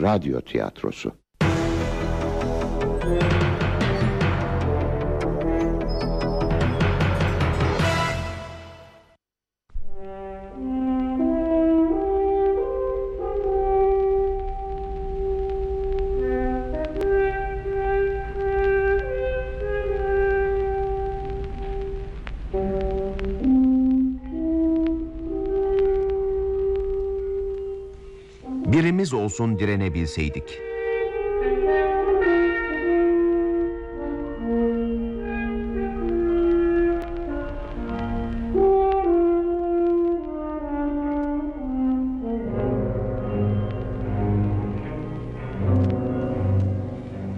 radyo tiyatrosu. Olsun direnebilseydik.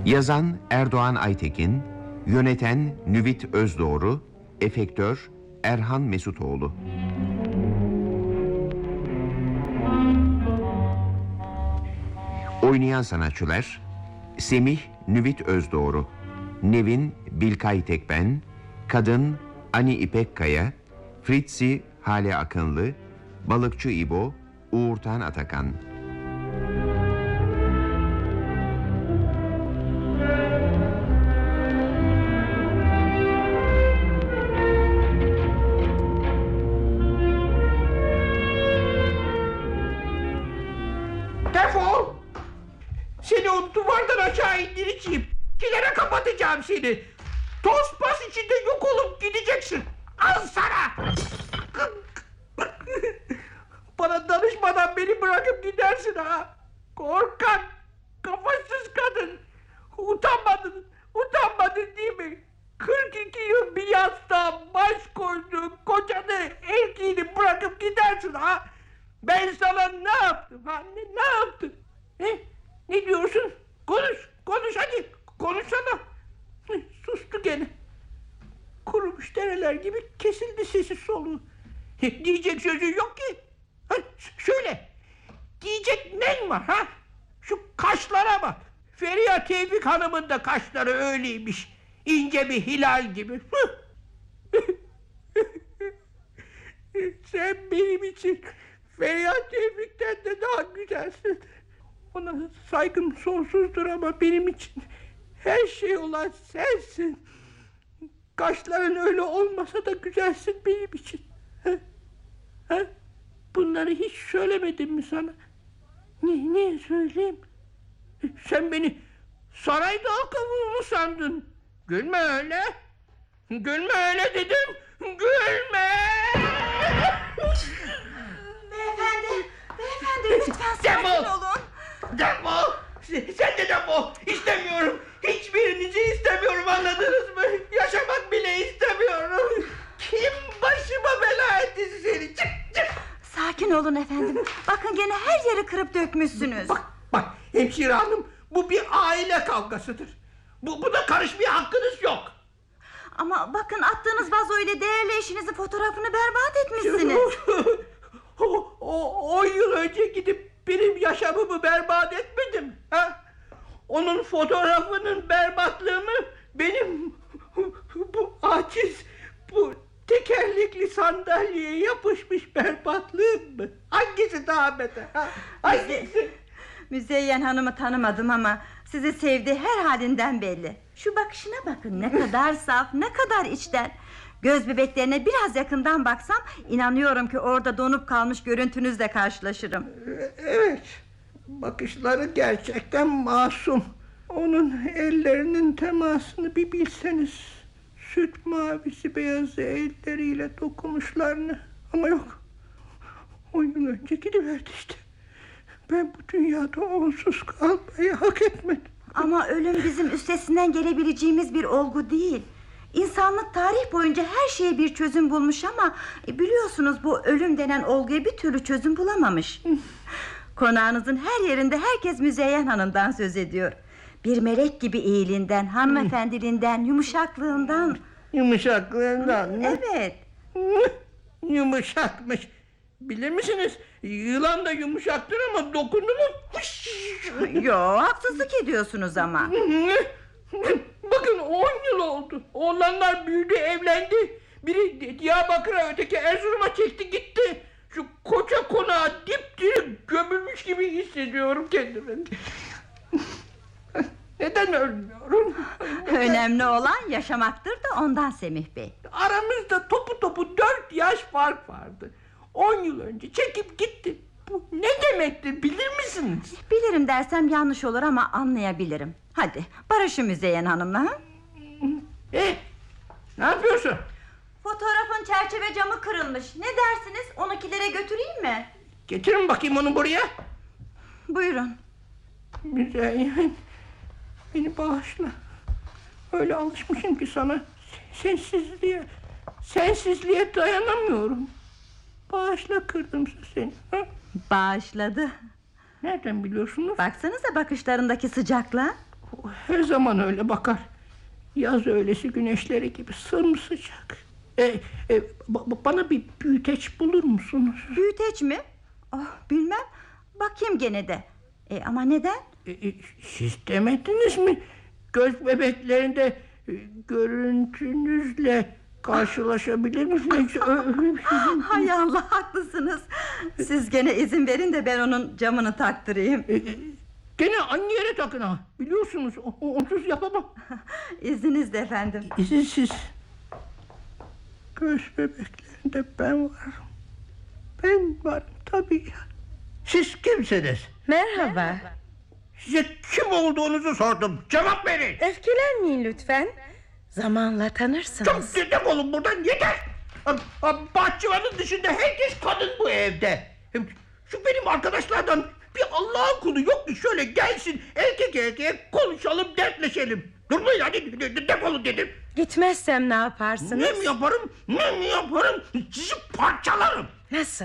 Yazan Erdoğan Aytekin, yöneten Nüvit Özdoğru, efektör Erhan Mesutoğlu. Oynayan sanatçılar Semih Nüvit Özdoğru Nevin Bilkay Tekben Kadın Ani İpekkaya Fritzi Hale Akınlı Balıkçı İbo Uğurtan Atakan Bana danışmadan beni bırakıp gidersin ha. Korkak, kafasız kadın. Utanmadın, utanmadın değil mi? 42 yıl bir yastığa baş koyduğun kocanı erkeğini bırakıp gidersin ha. Ben sana ne yaptım ha? Ne, yaptım? Ne? Ne diyorsun? Konuş, konuş hadi. Konuşsana. Sustu gene. Kurumuş dereler gibi kesildi sesi soluğu. Diyecek sözü yok ki. Ha, şöyle. Diyecek ne var ha? Şu kaşlara bak. Feriha Tevfik Hanım'ın da kaşları öyleymiş. İnce bir hilal gibi. Sen benim için Feriha Tevfik'ten de daha güzelsin. Ona saygım sonsuzdur ama benim için her şey olan sensin. Kaşların öyle olmasa da güzelsin benim için. Ha? Ha? Bunları hiç söylemedim mi sana? Ne, ne söyleyeyim? Sen beni sarayda mı sandın? Gülme öyle. Gülme öyle dedim. Gülme. Beyefendi, beyefendi lütfen sakin Defol! olun. Defol! Sen sen de defol! İstemiyorum! Hiçbirinizi istemiyorum anladınız mı? Yaşamak bile istemiyorum! Kim başıma bela etti seni? Çık çık! Sakin olun efendim. Bakın gene her yeri kırıp dökmüşsünüz. Bak bak hemşire hanım bu bir aile kavgasıdır. Bu, buna karışmaya hakkınız yok. Ama bakın attığınız vazo ile değerli eşinizin fotoğrafını berbat etmişsiniz. o, o, on yıl önce gidip benim yaşamımı berbat etmedim. Onun fotoğrafının berbatlığımı benim bu aciz, bu tekerlekli sandalyeye yapışmış berbatlığım mı? Hangisi daha beter? Ha? Hangisi? Müzeyyen Hanım'ı tanımadım ama sizi sevdiği her halinden belli. Şu bakışına bakın ne kadar saf, ne kadar içten. Göz bebeklerine biraz yakından baksam inanıyorum ki orada donup kalmış görüntünüzle karşılaşırım. Evet, bakışları gerçekten masum. Onun ellerinin temasını bir bilseniz. Süt mavisi beyazı elleriyle dokunuşlarını. Ama yok, on yıl önce gidiverdi işte. Ben bu dünyada onsuz kalmayı hak etmedim. Ama ölüm bizim üstesinden gelebileceğimiz bir olgu değil. İnsanlık tarih boyunca her şeye bir çözüm bulmuş ama e, biliyorsunuz bu ölüm denen olguya bir türlü çözüm bulamamış. Konağınızın her yerinde herkes Müzeyyen Hanım'dan söz ediyor. Bir melek gibi iyiliğinden, hanımefendiliğinden, yumuşaklığından. Yumuşaklığından mı? Evet. Yumuşakmış. Bilir misiniz? Yılan da yumuşaktır ama dokundu mu? Yo haksızlık ediyorsunuz ama. Bakın 10 yıl oldu. Oğlanlar büyüdü, evlendi. Biri Diyarbakır'a, öteki Erzurum'a çekti gitti. Şu koca konağı dip direkt gömülmüş gibi hissediyorum kendimi. Neden ölmüyorum? Önemli olan yaşamaktır da ondan Semih Bey. Aramızda topu topu dört yaş fark vardı. On yıl önce çekip gitti. Bu ne demektir bilir misiniz? Bilirim dersem yanlış olur ama anlayabilirim. Hadi barışın Müzeyyen Hanım'la. ha? E, ne yapıyorsun? Fotoğrafın çerçeve camı kırılmış. Ne dersiniz? Onukilere götüreyim mi? Getirin bakayım onu buraya. Buyurun. Müzeyyen, beni bağışla. Öyle alışmışım ki sana. Sensizliğe, sensizliğe dayanamıyorum. Bağışla kırdım seni. Ha? Bağışladı. Nereden biliyorsunuz? Baksanıza bakışlarındaki sıcaklığa. Her zaman öyle bakar. Yaz öğlesi güneşleri gibi sımsıcak. E, e, ba- bana bir büyüteç bulur musunuz? Büyüteç mi? Oh, bilmem. Bakayım gene de. E, ama neden? E, e, siz demediniz mi? Göz bebeklerinde e, görüntünüzle karşılaşabilir misiniz? Bir şey. Hay Allah haklısınız. Siz gene izin verin de ben onun camını taktırayım. E, e, Gene aynı yere takın ha. Biliyorsunuz o- o- onsuz yapamam. İzninizle efendim. İzinsiz. Göz bebeklerinde ben varım. Ben varım tabii ya. Siz kimsiniz? Merhaba. Size kim olduğunuzu sordum. Cevap verin. Öfkelenmeyin lütfen. Zamanla tanırsınız. Çok dedem olun buradan yeter. Bahçıvanın dışında herkes kadın bu evde. Şu benim arkadaşlardan bir Allah'ın kulu yok ki şöyle gelsin erkek erkeğe konuşalım dertleşelim. Durmayın hadi de- de- defolun dedim. Gitmezsem ne yaparsınız? Ne mi yaparım ne mi yaparım sizi parçalarım. Nasıl?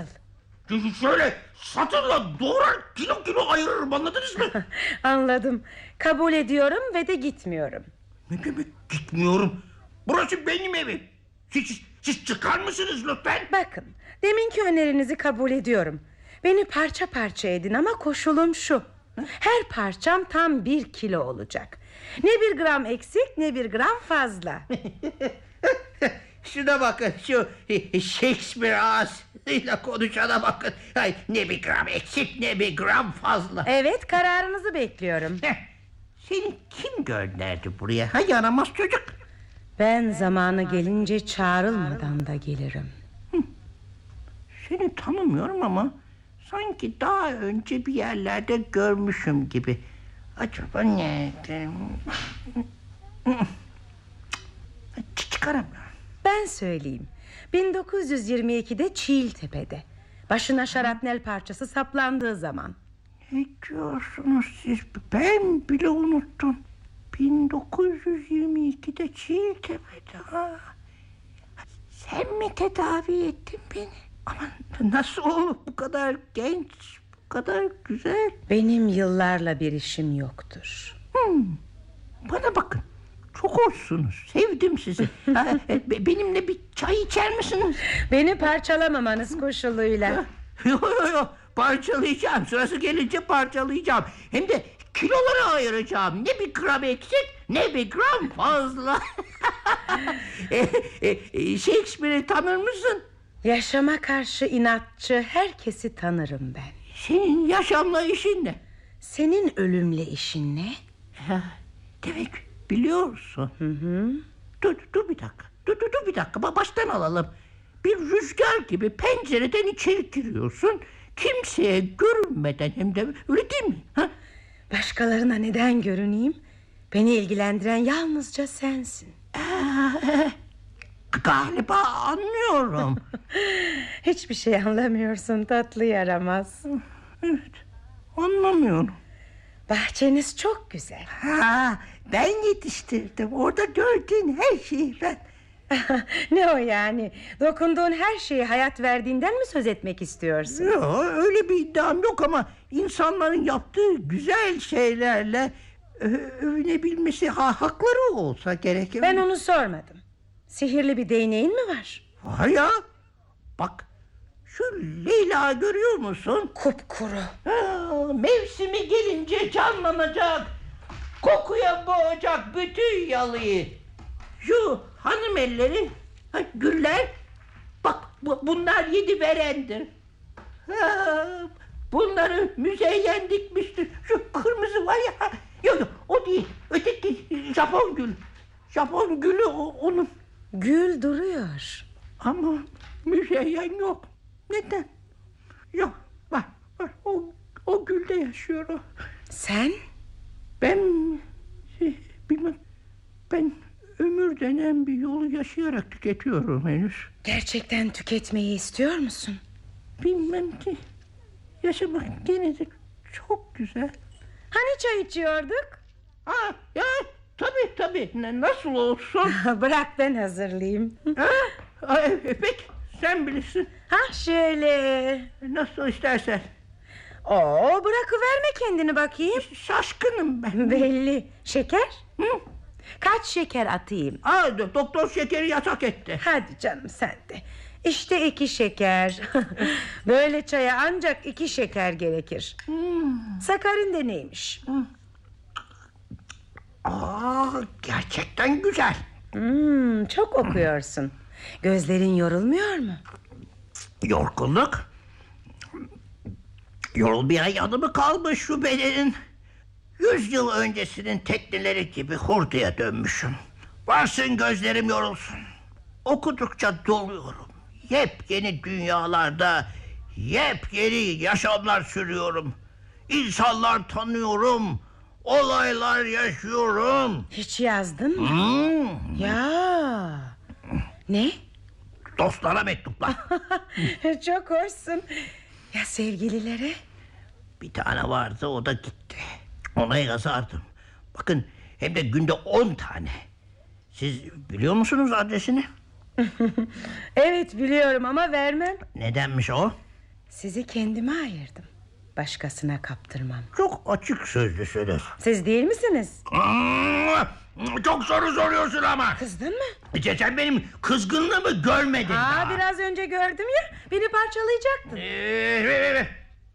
Çünkü şöyle satırla doğrar kilo kilo ayırırım anladınız mı? Anladım. Kabul ediyorum ve de gitmiyorum. ne demek gitmiyorum. Burası benim evim. Siz, siz çıkar mısınız lütfen? Bakın, deminki önerinizi kabul ediyorum. Beni parça parça edin ama koşulum şu. Her parçam tam bir kilo olacak. Ne bir gram eksik ne bir gram fazla. Şuna bakın şu Shakespeare ağzıyla konuşana bakın. Ay, ne bir gram eksik ne bir gram fazla. Evet kararınızı bekliyorum. Heh, Seni kim gönderdi buraya? Ha yaramaz çocuk. Ben zamanı gelince çağrılmadan da gelirim. Seni tanımıyorum ama sanki daha önce bir yerlerde görmüşüm gibi. Acaba nerede? Ç- Çıkaramıyorum. Ben söyleyeyim. 1922'de Çiğiltepe'de. Başına şarapnel parçası saplandığı zaman. Ne diyorsunuz siz? Ben bile unuttum. 1922'de Çiğtepe'de. Ha. Sen mi tedavi ettin beni? Ama nasıl olur bu kadar genç, kadar güzel? Benim yıllarla bir işim yoktur. Hmm. Bana bakın. Çok hoşsunuz. Sevdim sizi. Ha, e, be- benimle bir çay içer misiniz? Beni parçalamamanız koşuluyla. Yok yok yok. Parçalayacağım. Sırası gelince parçalayacağım. Hem de kiloları ayıracağım. Ne bir gram eksik ne bir gram fazla. e, e, e, Shakespeare'i tanır mısın? Yaşama karşı inatçı herkesi tanırım ben. Senin yaşamla işin ne? Senin ölümle işin ne? Ha, demek biliyorsun. Hı hı. Dur, dur bir dakika. Dur, dur, dur bir dakika. Ba- Baştan alalım. Bir rüzgar gibi pencereden içeri giriyorsun. Kimseye görünmeden hem de öyle değil mi? Ha? Başkalarına neden görüneyim? Beni ilgilendiren yalnızca sensin. Ee, galiba anlıyorum. Hiçbir şey anlamıyorsun tatlı yaramaz. evet, anlamıyorum. Bahçeniz çok güzel. Ha, ben yetiştirdim. Orada gördüğün her şeyi ben. ne o yani? Dokunduğun her şeye hayat verdiğinden mi söz etmek istiyorsun? Yok, öyle bir iddiam yok ama insanların yaptığı güzel şeylerle övünebilmesi ha, hakları olsa gerek. Ben onu sormadım. Sihirli bir değneğin mi var? Var ya. Bak şu Leyla görüyor musun? Kupkuru. Ha, mevsimi gelince canlanacak. Kokuya boğacak bütün yalıyı. Şu hanım elleri, ha, güller. Bak bu, bunlar yedi verendir. Ha, Bunları müzeyyen dikmiştir. Şu kırmızı var ya. Yok yok o değil. Öteki Japon gül. Japon gülü o, onun. Gül duruyor. Ama müzeyyen yok. Neden? Yok var var. O, o gülde yaşıyor o. Sen? Ben şey, bilmem. Ben ömür denen bir yolu yaşayarak tüketiyorum henüz. Gerçekten tüketmeyi istiyor musun? Bilmem ki. Yaşamak gene de çok güzel. Hani çay içiyorduk? Ha ya tabii. Ne, nasıl olsun? Bırak ben hazırlayayım. ha? Ha, e, peki sen bilirsin. ha şöyle. Nasıl istersen. Oo bırakıverme kendini bakayım. Şaşkınım ben. Belli. Şeker? Hı? Kaç şeker atayım? Aa, do- doktor şekeri yasak etti. Hadi canım sen de. İşte iki şeker. Böyle çaya ancak iki şeker gerekir. Sakarin de neymiş? Aa, gerçekten güzel. Hmm, çok okuyorsun. Gözlerin yorulmuyor mu? Yorgunluk. Yorulmaya yanı mı kalmış şu bedenin? Yüz yıl öncesinin tekneleri gibi hurduya dönmüşüm. Varsın gözlerim yorulsun. Okudukça doluyorum. Yepyeni dünyalarda yepyeni yaşamlar sürüyorum. İnsanlar tanıyorum. Olaylar yaşıyorum. Hiç yazdın mı? Hmm, Ya. Ne? dostlara mektuplar. çok hoşsun. Ya sevgililere? Bir tane vardı o da gitti. Ona yazardım. Bakın hem de günde on tane. Siz biliyor musunuz adresini? Evet biliyorum ama vermem. Nedenmiş o? Sizi kendime ayırdım. Başkasına kaptırmam. Çok açık sözlü söyler. Siz değil misiniz? Çok soru soruyorsun ama. Kızdın mı? Sen benim kızgınlığımı görmedin Aa, daha. biraz önce gördüm ya. Beni parçalayacaktın. Ee,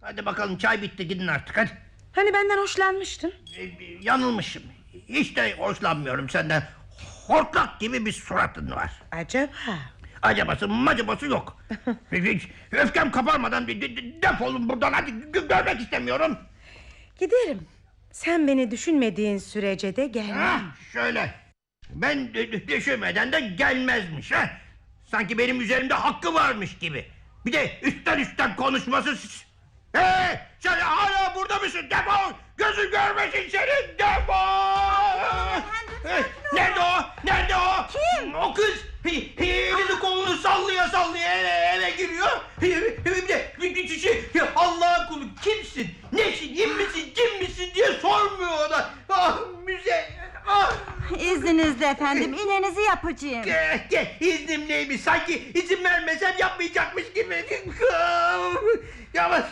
Hadi bakalım çay bitti gidin artık hadi. Hani benden hoşlanmıştın. Ee, Yanılmışım. Hiç de hoşlanmıyorum senden. Hortlak gibi bir suratın var. Acaba? Acabası macabası yok. Hiç Öfkem kaparmadan de- de- defolun buradan hadi gö- görmek istemiyorum. Giderim. Sen beni düşünmediğin sürece de gelmem. Hah, şöyle. Ben de- de- düşünmeden de gelmezmiş ha. Sanki benim üzerimde hakkı varmış gibi. Bir de üstten üstten konuşması. Hey sen hala burada mısın? Defol! Gözün görmesin seni! Defol! Nerede o? Nerede o? Kim? O kız. Elini kolunu sallaya sallaya eve, eve giriyor. Bir de bir şey, Allah'ın kulu kimsin? Nesin? Kim misin? Kim misin diye sormuyor ona. Ah müze. Ah. İzninizle efendim inenizi yapacağım. İznim neymiş? Sanki izin vermesem yapmayacakmış gibi. Yavaş.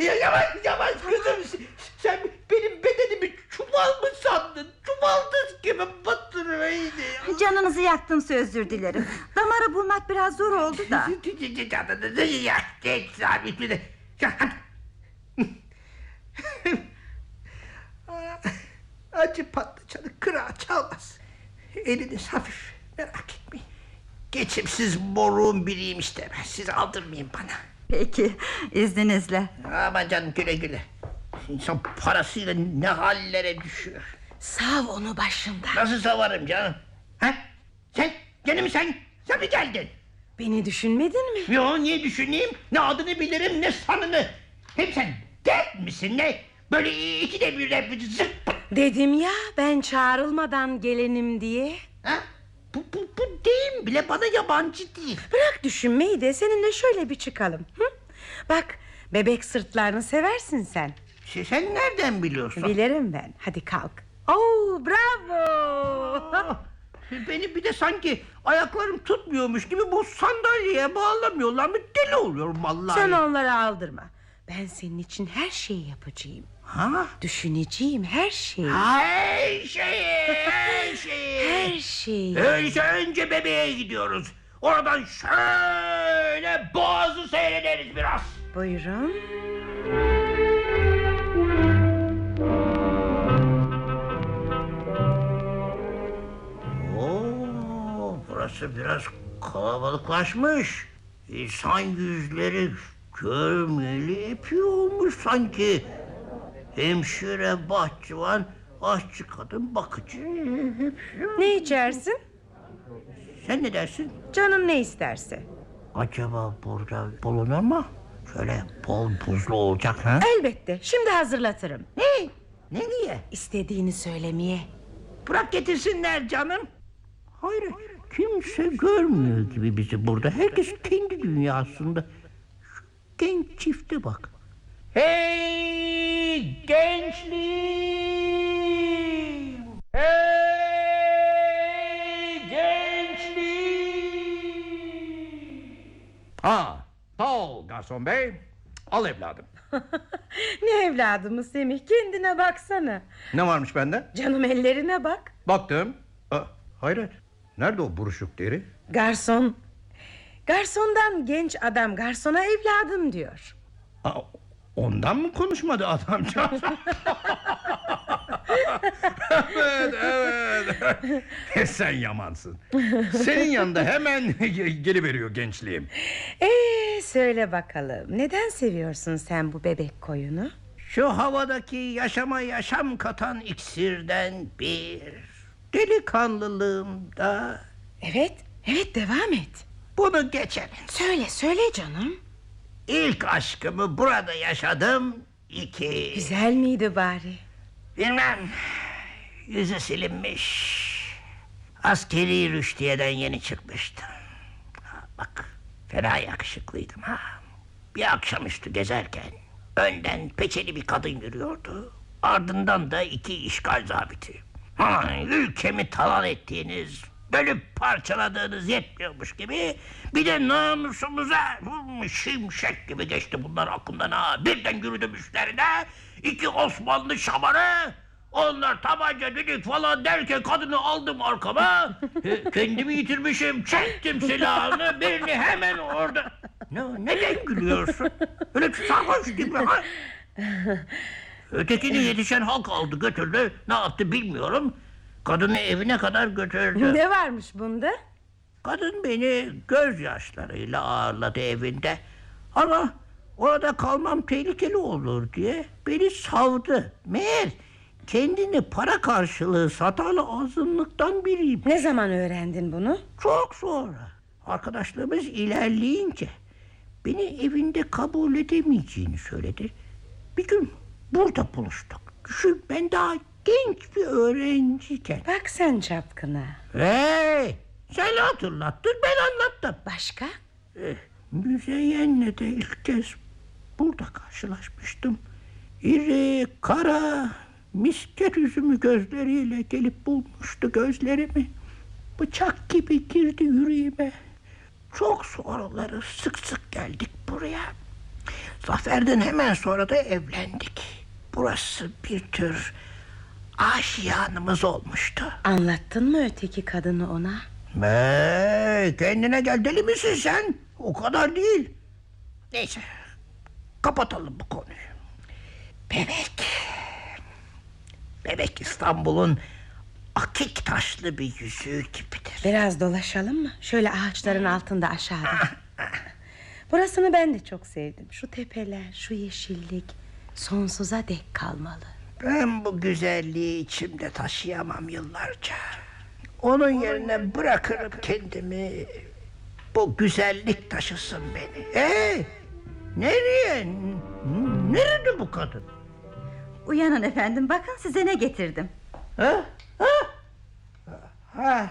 Ya, yavaş yavaş kızım. Sen benim bedenimi çuval mı sandın? Çuvaldız gibi batırmaydı. Canınızı yaktım özür dilerim. Damarı bulmak biraz zor oldu da. Ya geç sabit bir de. Acı patlıcanı kırağı çalmaz. Eliniz hafif merak etmeyin. Geçimsiz moruğun biriyim işte ben. Siz aldırmayın bana. Peki izninizle. Aman canım güle güle. İnsan parasıyla ne hallere düşüyor. Sav onu başımda. Nasıl savarım canım? Ha? Sen? Gene mi sen? Sen mi geldin? Beni düşünmedin mi? Yo niye düşüneyim? Ne adını bilirim ne sanını. Hem sen dert misin ne? Böyle iki de bir zırt. Dedim ya ben çağrılmadan gelenim diye. Ha? Bu, bu, bu deyim bile bana yabancı değil. Bırak düşünmeyi de seninle şöyle bir çıkalım. Hı? Bak bebek sırtlarını seversin sen. Sen, sen nereden biliyorsun? Bilirim ben. Hadi kalk. Oo bravo. Ah, Beni bir de sanki ayaklarım tutmuyormuş gibi bu sandalyeye bağlamıyorlar mı? Deli oluyorum vallahi. Sen onları aldırma. Ben senin için her şeyi yapacağım. Ha? Düşüneceğim her şeyi. Her şey, her şey. Her şeyi. Öyleyse önce bebeğe gidiyoruz. Oradan şöyle boğazı seyrederiz biraz. Buyurun. Oo, burası biraz kalabalıklaşmış. İnsan yüzleri Görmeyeli epey olmuş sanki. Hemşire, bahçıvan, aşçı kadın, bakıcı. hepsi. Ne içersin? Sen ne dersin? Canın ne isterse. Acaba burada bulunur mu? Şöyle bol buzlu olacak ha? Elbette. Şimdi hazırlatırım. Ne? Ne diye? İstediğini söylemeye. Bırak getirsinler canım. Hayır, kimse görmüyor gibi bizi burada. Herkes kendi dünyasında. Şu genç çifte bak. Hey gençliğim! Hey gençliğim! Ha, sağ ol garson bey. Al evladım. Ne evladımız Semih kendine baksana. Ne varmış bende? Canım ellerine bak. Baktım. Aa, hayret. Nerede o buruşuk deri? Garson. Garsondan genç adam garsona evladım diyor. Aa, ondan mı konuşmadı adamcağız? evet, evet. Sen yamansın. Senin yanında hemen geliveriyor gençliğim. Ee söyle bakalım neden seviyorsun sen bu bebek koyunu? Şu havadaki yaşama yaşam katan iksirden bir. Delikanlılığımda Evet evet devam et. bunu geçelim. Söyle söyle canım. İlk aşkımı burada yaşadım. İki. Güzel miydi bari? Bilmem. Yüzü silinmiş. Askeri rüştiyeden yeni çıkmıştım. Bak fena yakışıklıydım ha. Bir akşamüstü gezerken önden peçeli bir kadın yürüyordu. Ardından da iki işgal zabiti. Ha, ülkemi talan ettiğiniz, bölüp parçaladığınız yetmiyormuş gibi bir de namusumuza şimşek gibi geçti bunlar aklımdan ha. Birden yürüdüm üstlerine iki Osmanlı şamarı onlar tabanca düdük falan derken kadını aldım arkama. Kendimi yitirmişim. Çektim silahını. Birini hemen orada. Ne, neden gülüyorsun? Öyle sarhoş gibi ha? Ötekini yetişen halk aldı götürdü. Ne yaptı bilmiyorum. Kadını evine kadar götürdü. Ne varmış bunda? Kadın beni gözyaşlarıyla ağırladı evinde. Ama orada kalmam tehlikeli olur diye beni savdı. Meğer kendini para karşılığı satan azınlıktan biriyim. Ne zaman öğrendin bunu? Çok sonra arkadaşlığımız ilerleyince beni evinde kabul edemeyeceğini söyledi. Bir gün burada buluştuk. Düşün ben daha genç bir öğrenciyken. Bak sen çapkına. Hey, sen hatırlattın ben anlattım. Başka? Eh, Müzeyyen'le de ilk kez burada karşılaşmıştım. İri, kara, misket üzümü gözleriyle gelip bulmuştu gözlerimi. Bıçak gibi girdi yüreğime. Çok sonraları sık sık geldik buraya. Zafer'den hemen sonra da evlendik. Burası bir tür aşiyanımız olmuştu. Anlattın mı öteki kadını ona? Be, kendine gel deli misin sen? O kadar değil. Neyse kapatalım bu konuyu. Bebek. Bebek İstanbul'un akik taşlı bir yüzüğü gibidir. Biraz dolaşalım mı? Şöyle ağaçların altında aşağıda. Burasını ben de çok sevdim. Şu tepeler, şu yeşillik sonsuza dek kalmalı. Ben bu güzelliği içimde taşıyamam yıllarca. Onun yerine bırakırım kendimi. Bu güzellik taşısın beni. Hey! Nereye? Nerede bu kadın? Uyanın efendim bakın size ne getirdim. Ha? Ha? Ha?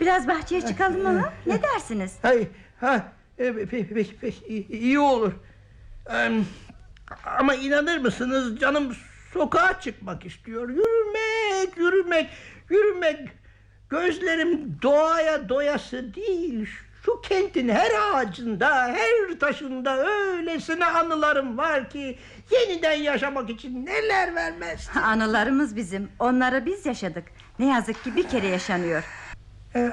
Biraz bahçeye çıkalım mı? Ne dersiniz? Hay, ha, e, peki, peki, iyi olur. Ama inanır mısınız canım sokağa çıkmak istiyor. Yürümek, yürümek, yürümek. Gözlerim doğaya doyası değil. Şu kentin her ağacında, her taşında öylesine anılarım var ki... ...yeniden yaşamak için neler vermez. Anılarımız bizim. Onları biz yaşadık. Ne yazık ki bir kere yaşanıyor. Ee,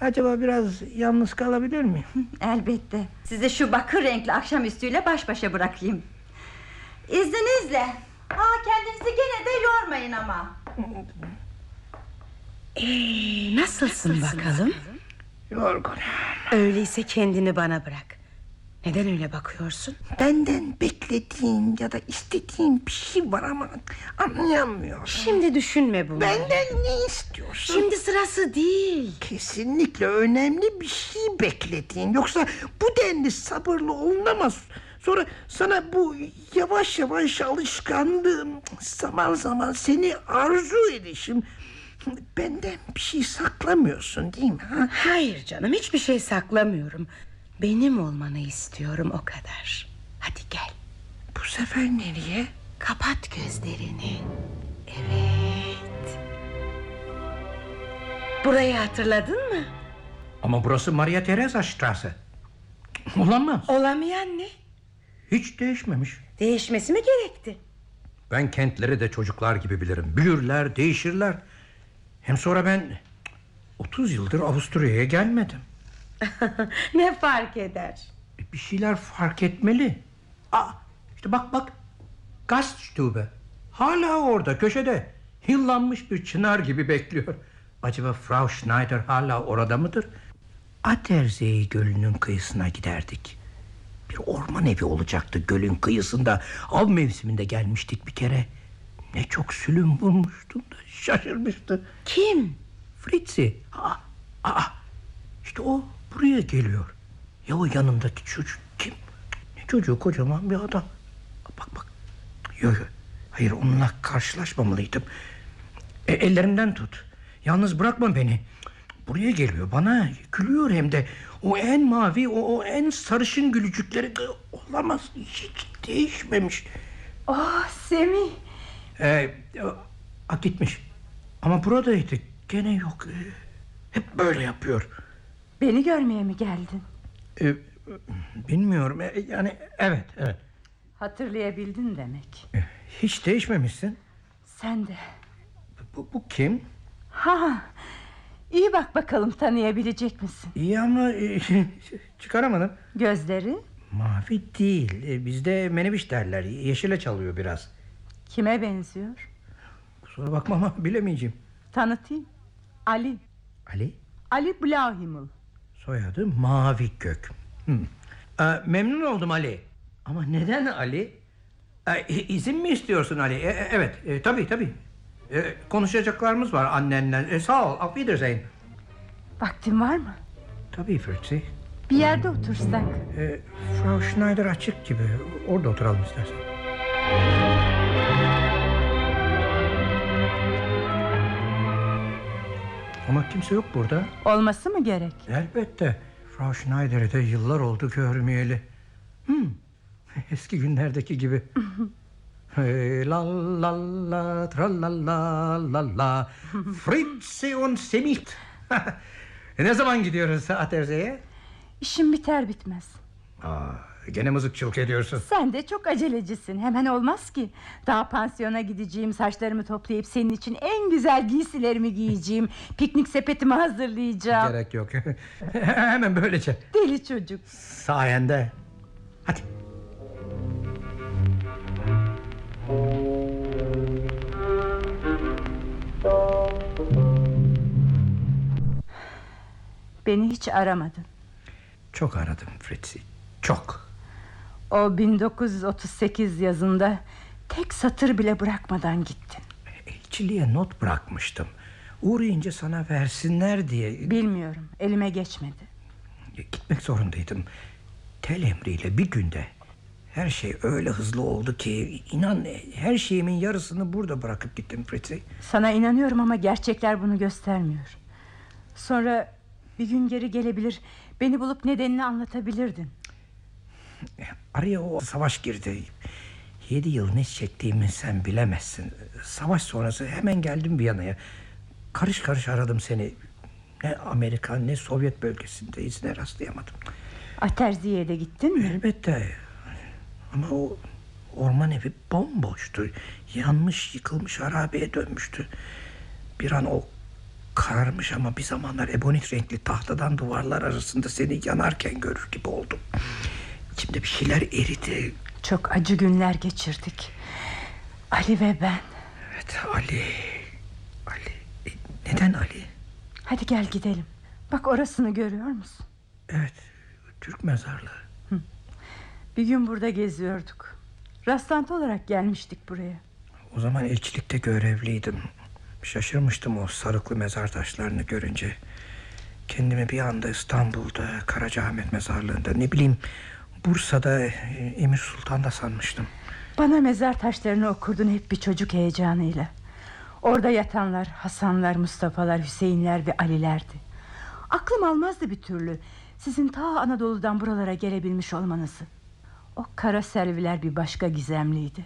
acaba biraz yalnız kalabilir miyim? Elbette. Sizi şu bakır renkli akşamüstüyle baş başa bırakayım. İzninizle. Aa, kendinizi gene de yormayın ama. Ee, nasılsın bakalım? Yorgun. Öyleyse kendini bana bırak. Neden öyle bakıyorsun? Benden beklediğin ya da istediğin bir şey var ama anlayamıyorum. Şimdi düşünme bunu. Benden ne istiyorsun? Şimdi sırası değil. Kesinlikle önemli bir şey beklediğin. Yoksa bu denli sabırlı olunamaz. Sonra sana bu yavaş yavaş alışkanlığım zaman zaman seni arzu edişim. Benden bir şey saklamıyorsun değil mi? Ha? Hayır canım hiçbir şey saklamıyorum. Benim olmanı istiyorum o kadar. Hadi gel. Bu sefer nereye? Kapat gözlerini. Evet. Burayı hatırladın mı? Ama burası Maria Teresa Straße. Olamaz. Olamayan ne? Hiç değişmemiş. Değişmesi mi gerekti? Ben kentleri de çocuklar gibi bilirim. Büyürler, değişirler. Hem sonra ben 30 yıldır Avusturya'ya gelmedim. ne fark eder? Bir şeyler fark etmeli. Aa, işte bak bak. Gaststube. Hala orada köşede. Yıllanmış bir çınar gibi bekliyor. Acaba Frau Schneider hala orada mıdır? Attersee Gölü'nün kıyısına giderdik. Bir orman evi olacaktı gölün kıyısında. Av mevsiminde gelmiştik bir kere. Ne çok sülüm bulmuştum da şaşırmıştı. Kim? Fritzi. Aa, aa, işte o buraya geliyor. Ya o yanındaki çocuk kim? Ne çocuğu kocaman bir adam. Bak bak. Yok yok. Hayır onunla karşılaşmamalıydım. E, ellerinden tut. Yalnız bırakma beni. Buraya geliyor bana. Gülüyor hem de. O en mavi, o, o en sarışın gülücükleri olamaz. Hiç değişmemiş. Oh Semih. Ee, a, gitmiş. Ama buradaydı. Gene yok. Ee, hep böyle yapıyor. Beni görmeye mi geldin? Ee, bilmiyorum. Ee, yani evet, evet. Hatırlayabildin demek. Ee, Hiç değişmemişsin. Sen de. Bu, bu kim? Ha. İyi bak bakalım tanıyabilecek misin? İyi ama e, çıkaramadım. Gözleri Mavi değil. Ee, bizde meneviş derler. Yeşile çalıyor biraz. kime benziyor? Kusura bakma ama bilemeyeceğim. Tanıtayım. Ali. Ali? Ali Blauhimmel. Soyadı Mavi Gök. Hmm. Ee, memnun oldum Ali. Ama neden Ali? İzin mi istiyorsun Ali? E, evet, e, tabii tabii. Ee, konuşacaklarımız var annenle. Ee, sağ ol, auf Wiedersehen. Vaktin var mı? Tabii Fritzi. Bir yerde otursak. Ee, Frau Schneider açık gibi. Orada oturalım istersen. Ama kimse yok burada. Olması mı gerek? Elbette. Frau Schneider'i de yıllar oldu görmeyeli. Hmm. Eski günlerdeki gibi. Hey, la la la tra la la la la Fritzi und Semit Ne zaman gidiyoruz Aterze'ye? İşim biter bitmez. Aa, gene mızıkçılık ediyorsun Sen de çok acelecisin. Hemen olmaz ki. Daha pansiyona gideceğim. Saçlarımı toplayıp senin için en güzel giysilerimi giyeceğim. Piknik sepetimi hazırlayacağım. Gerek yok Hemen böylece Deli çocuk. Sayende Hadi Beni hiç aramadın. Çok aradım Fritzi Çok O 1938 yazında tek satır bile bırakmadan gittin. Elçiliğe not bırakmıştım Uğrayınca sana versinler diye Bilmiyorum. Elime geçmedi. Gitmek zorundaydım. Tel emriyle bir günde. Her şey öyle hızlı oldu ki inan her şeyimin yarısını burada bırakıp gittim Fritzi. Sana inanıyorum ama gerçekler bunu göstermiyor. Sonra bir gün geri gelebilir. Beni bulup nedenini anlatabilirdin. Araya o savaş girdi. Yedi yıl ne çektiğimi sen bilemezsin. Savaş sonrası hemen geldim Viyana'ya. Karış karış aradım seni. Ne Amerika ne Sovyet bölgesinde izine rastlayamadım. Aterziye'ye de gittin mi? Elbette. Ama o orman evi bomboştu. Yanmış, yıkılmış, harabeye dönmüştü. Bir an o kararmış ama bir zamanlar ebonit renkli tahtadan duvarlar arasında seni yanarken görür gibi oldum. İçimde bir şeyler eridi. Çok acı günler geçirdik. Ali ve ben. Evet Ali. Ali. E, neden Ali? Hadi gel gidelim. Bak orasını görüyor musun? Evet Türk mezarlığı. Bir gün burada geziyorduk. Rastlantı olarak gelmiştik buraya. O zaman elçilikte görevliydim. Şaşırmıştım o sarıklı mezar taşlarını görünce. Kendimi bir anda İstanbul'da Karacaahmet mezarlığında ne bileyim Bursa'da e, Emir Sultan'da sanmıştım. Bana mezar taşlarını okurdun hep bir çocuk heyecanıyla. Orada yatanlar Hasanlar, Mustafa'lar, Hüseyinler ve Ali'lerdi. Aklım almazdı bir türlü. Sizin ta Anadolu'dan buralara gelebilmiş olmanızı. O kara serviler bir başka gizemliydi.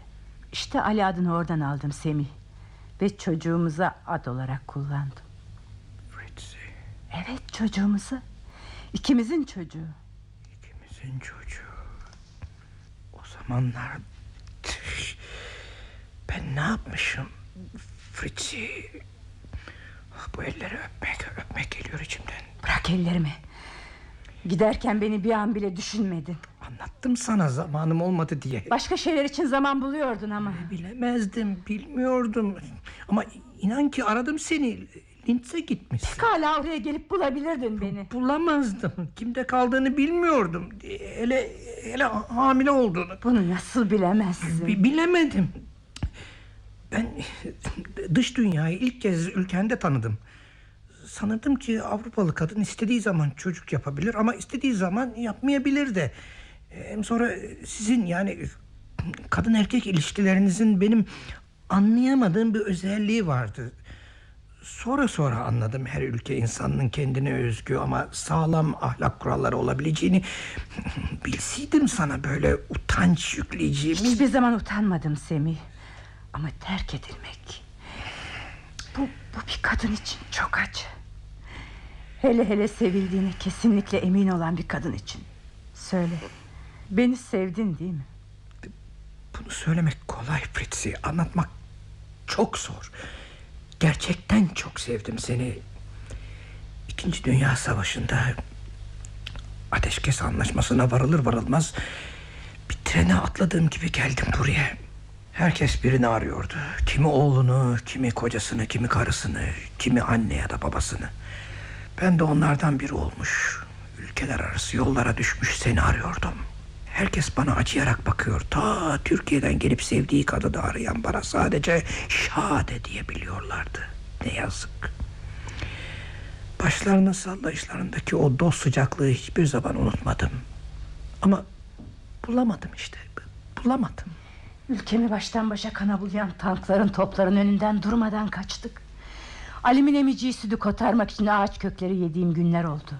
İşte Ali adını oradan aldım Semih. Ve çocuğumuza ad olarak kullandım. Fritzi Evet çocuğumuzu. İkimizin çocuğu. ikimizin çocuğu. O zamanlar ben ne yapmışım Fritzi? Bu elleri öpmek öpmek geliyor içimden. Bırak ellerimi. Giderken beni bir an bile düşünmedin. Anlattım sana zamanım olmadı diye. Başka şeyler için zaman buluyordun ama. Bilemezdim, bilmiyordum. Ama inan ki aradım seni. Linz'e gitmişsin. Hala oraya gelip bulabilirdin beni. Bulamazdım. Kimde kaldığını bilmiyordum. Hele hele hamile olduğunu. Bunu nasıl bilemezsin? Bi- bilemedim. Ben dış dünyayı ilk kez ülkende tanıdım. Sanırdım ki Avrupalı kadın istediği zaman çocuk yapabilir ama istediği zaman yapmayabilir de. Hem sonra sizin yani kadın erkek ilişkilerinizin benim anlayamadığım bir özelliği vardı. Sonra sonra anladım her ülke insanının kendine özgü ama sağlam ahlak kuralları olabileceğini. Bilseydim sana böyle utanç yükleyeceğimi. Hiçbir zaman utanmadım Semih. Ama terk edilmek. Bu, bu bir kadın için çok acı. Hele hele sevildiğine kesinlikle emin olan bir kadın için. Söyle. Beni sevdin değil mi? Bunu söylemek kolay Fritzi. Anlatmak çok zor. Gerçekten çok sevdim seni. İkinci Dünya Savaşı'nda ateşkes anlaşmasına varılır varılmaz bir trene atladığım gibi geldim buraya. Herkes birini arıyordu. Kimi oğlunu, kimi kocasını, kimi karısını, kimi anne ya da babasını. Ben de onlardan biri olmuş. Ülkeler arası yollara düşmüş seni arıyordum. Herkes bana acıyarak bakıyor. Ta Türkiye'den gelip sevdiği kadını arayan bana sadece Şade diyebiliyorlardı. Ne yazık. Başlarının sallayışlarındaki o dost sıcaklığı hiçbir zaman unutmadım. Ama bulamadım işte. Bulamadım. Ülkemi baştan başa kana bulayan tankların topların önünden durmadan kaçtık. Alimin emiciyi sütü kotarmak için ağaç kökleri yediğim günler oldu.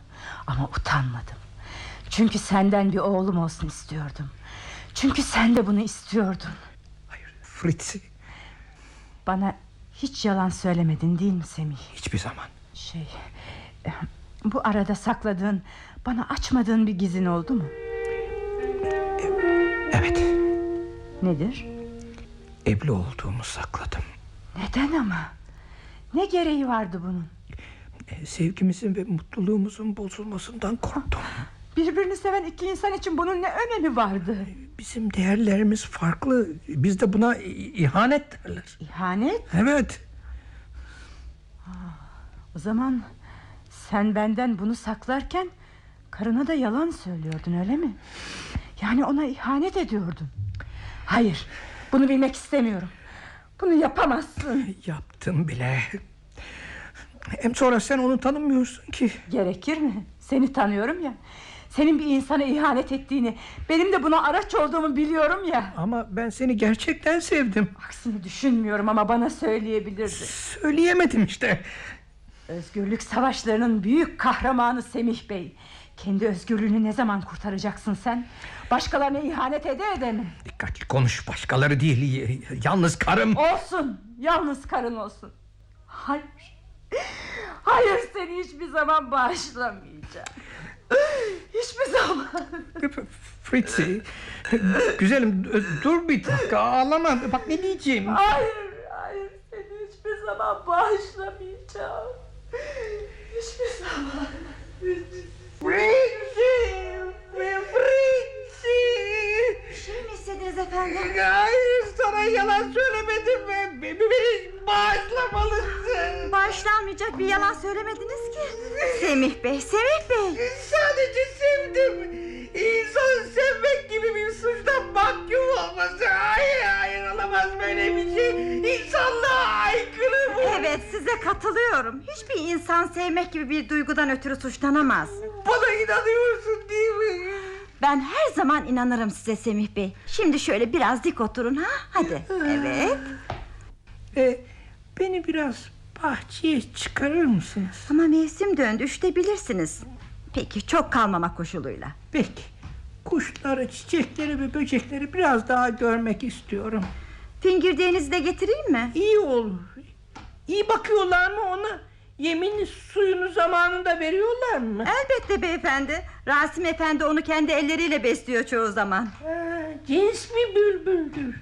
Ama utanmadım. Çünkü senden bir oğlum olsun istiyordum. Çünkü sen de bunu istiyordun. Hayır Fritzi Bana hiç yalan söylemedin değil mi Semih? hiçbir zaman. Şey... eh, Bu arada sakladığın, bana açmadığın bir gizin oldu mu? Evet Nedir? evli olduğumu sakladım. Neden ama? Ne gereği vardı bunun? E, Sevgimizin ve mutluluğumuzun bozulmasından korktum. Birbirini seven iki insan için bunun ne önemi vardı? Bizim değerlerimiz farklı. Bizde buna i- ihanet derler. İhanet? Evet. O zaman sen benden bunu saklarken karına da yalan söylüyordun öyle mi? Yani ona ihanet ediyordun. Hayır, bunu bilmek istemiyorum. Bunu yapamazsın. Yaptım bile. Hem sonra sen onu tanımıyorsun ki. Gerekir mi? Seni tanıyorum ya. Senin bir insana ihanet ettiğini, benim de buna araç olduğumu biliyorum ya. Ama ben seni gerçekten sevdim. Aksini düşünmüyorum ama bana söyleyebilirdin. Söyleyemedim işte. Özgürlük savaşlarının büyük kahramanı Semih Bey. Kendi özgürlüğünü ne zaman kurtaracaksın sen? Başkalarına ihanet ede ede mi? Dikkatli konuş başkaları değil. Yalnız karım. Olsun. Yalnız karın olsun. Hayır. Hayır seni hiçbir zaman bağışlamayacağım. Hiçbir zaman. Fritzi. Güzelim dur bir dakika ağlama. Bak ne diyeceğim. Hayır, hayır seni hiçbir zaman bağışlamayacağım. Hiçbir zaman. Fritzi. Fritzi. Şey mi istediniz efendim? Hayır sana yalan söylemedim. Be- Beni bağışlamalısın. Bağışlanmayacak bir yalan söylemediniz ki. Semih Bey, Semih Bey. Sadece sevdim. İnsan sevmek gibi bir suçtan mahkum olması. Hayır hayır olamaz böyle bir şey. İnsanlığa aykırı bu. Evet size katılıyorum. Hiçbir insan sevmek gibi bir duygudan ötürü suçlanamaz. Bana inanıyorsun değil mi? Ben her zaman inanırım size Semih Bey. Şimdi şöyle biraz dik oturun ha. Hadi. Evet. Ee, beni biraz bahçeye çıkarır mısınız? Ama mevsim döndü üşütebilirsiniz. Peki çok kalmama koşuluyla. Peki. Kuşları, çiçekleri ve böcekleri biraz daha görmek istiyorum. Fingirdeğinizi de getireyim mi? İyi olur. İyi bakıyorlar mı ona? Yemin suyunu zamanında veriyorlar mı? Elbette beyefendi. Rasim Efendi onu kendi elleriyle besliyor çoğu zaman. Ha, cins bir bülbüldür.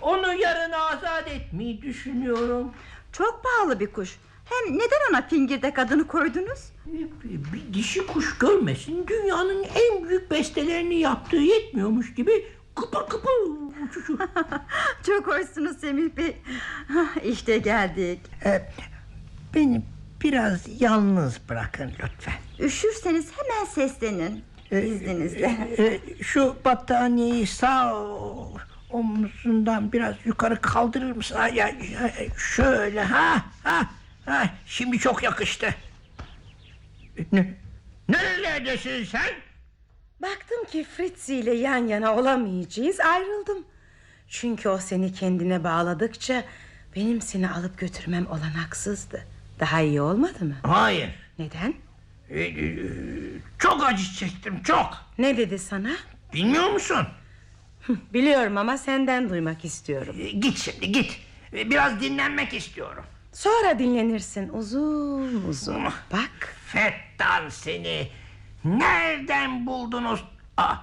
Onu yarın azat etmeyi düşünüyorum. Çok pahalı bir kuş. Hem neden ona fingirdek adını koydunuz? Bir, bir dişi kuş görmesin dünyanın en büyük bestelerini yaptığı yetmiyormuş gibi kıpır kıpır uçuşur. Çok hoşsunuz Semih Bey. İşte geldik. Ee, beni biraz yalnız bırakın lütfen. Üşürseniz hemen seslenin. İzninizle. Ee, şu battaniyeyi sağ omzundan biraz yukarı kaldırır mısın? Ya, ya, şöyle ha, ha, ha. Şimdi çok yakıştı. Ne? Nerelerdesin sen? Baktım ki Fritzi ile yan yana olamayacağız ayrıldım. Çünkü o seni kendine bağladıkça benim seni alıp götürmem olanaksızdı. Daha iyi olmadı mı? Hayır. Neden? Ee, e, çok acı çektim çok. Ne dedi sana? Bilmiyor musun? Biliyorum ama senden duymak istiyorum. Ee, Git şimdi git. Ee, Biraz dinlenmek istiyorum. Sonra dinlenirsin uzun uzun. Bak Fettan seni. Nereden buldunuz? Aa,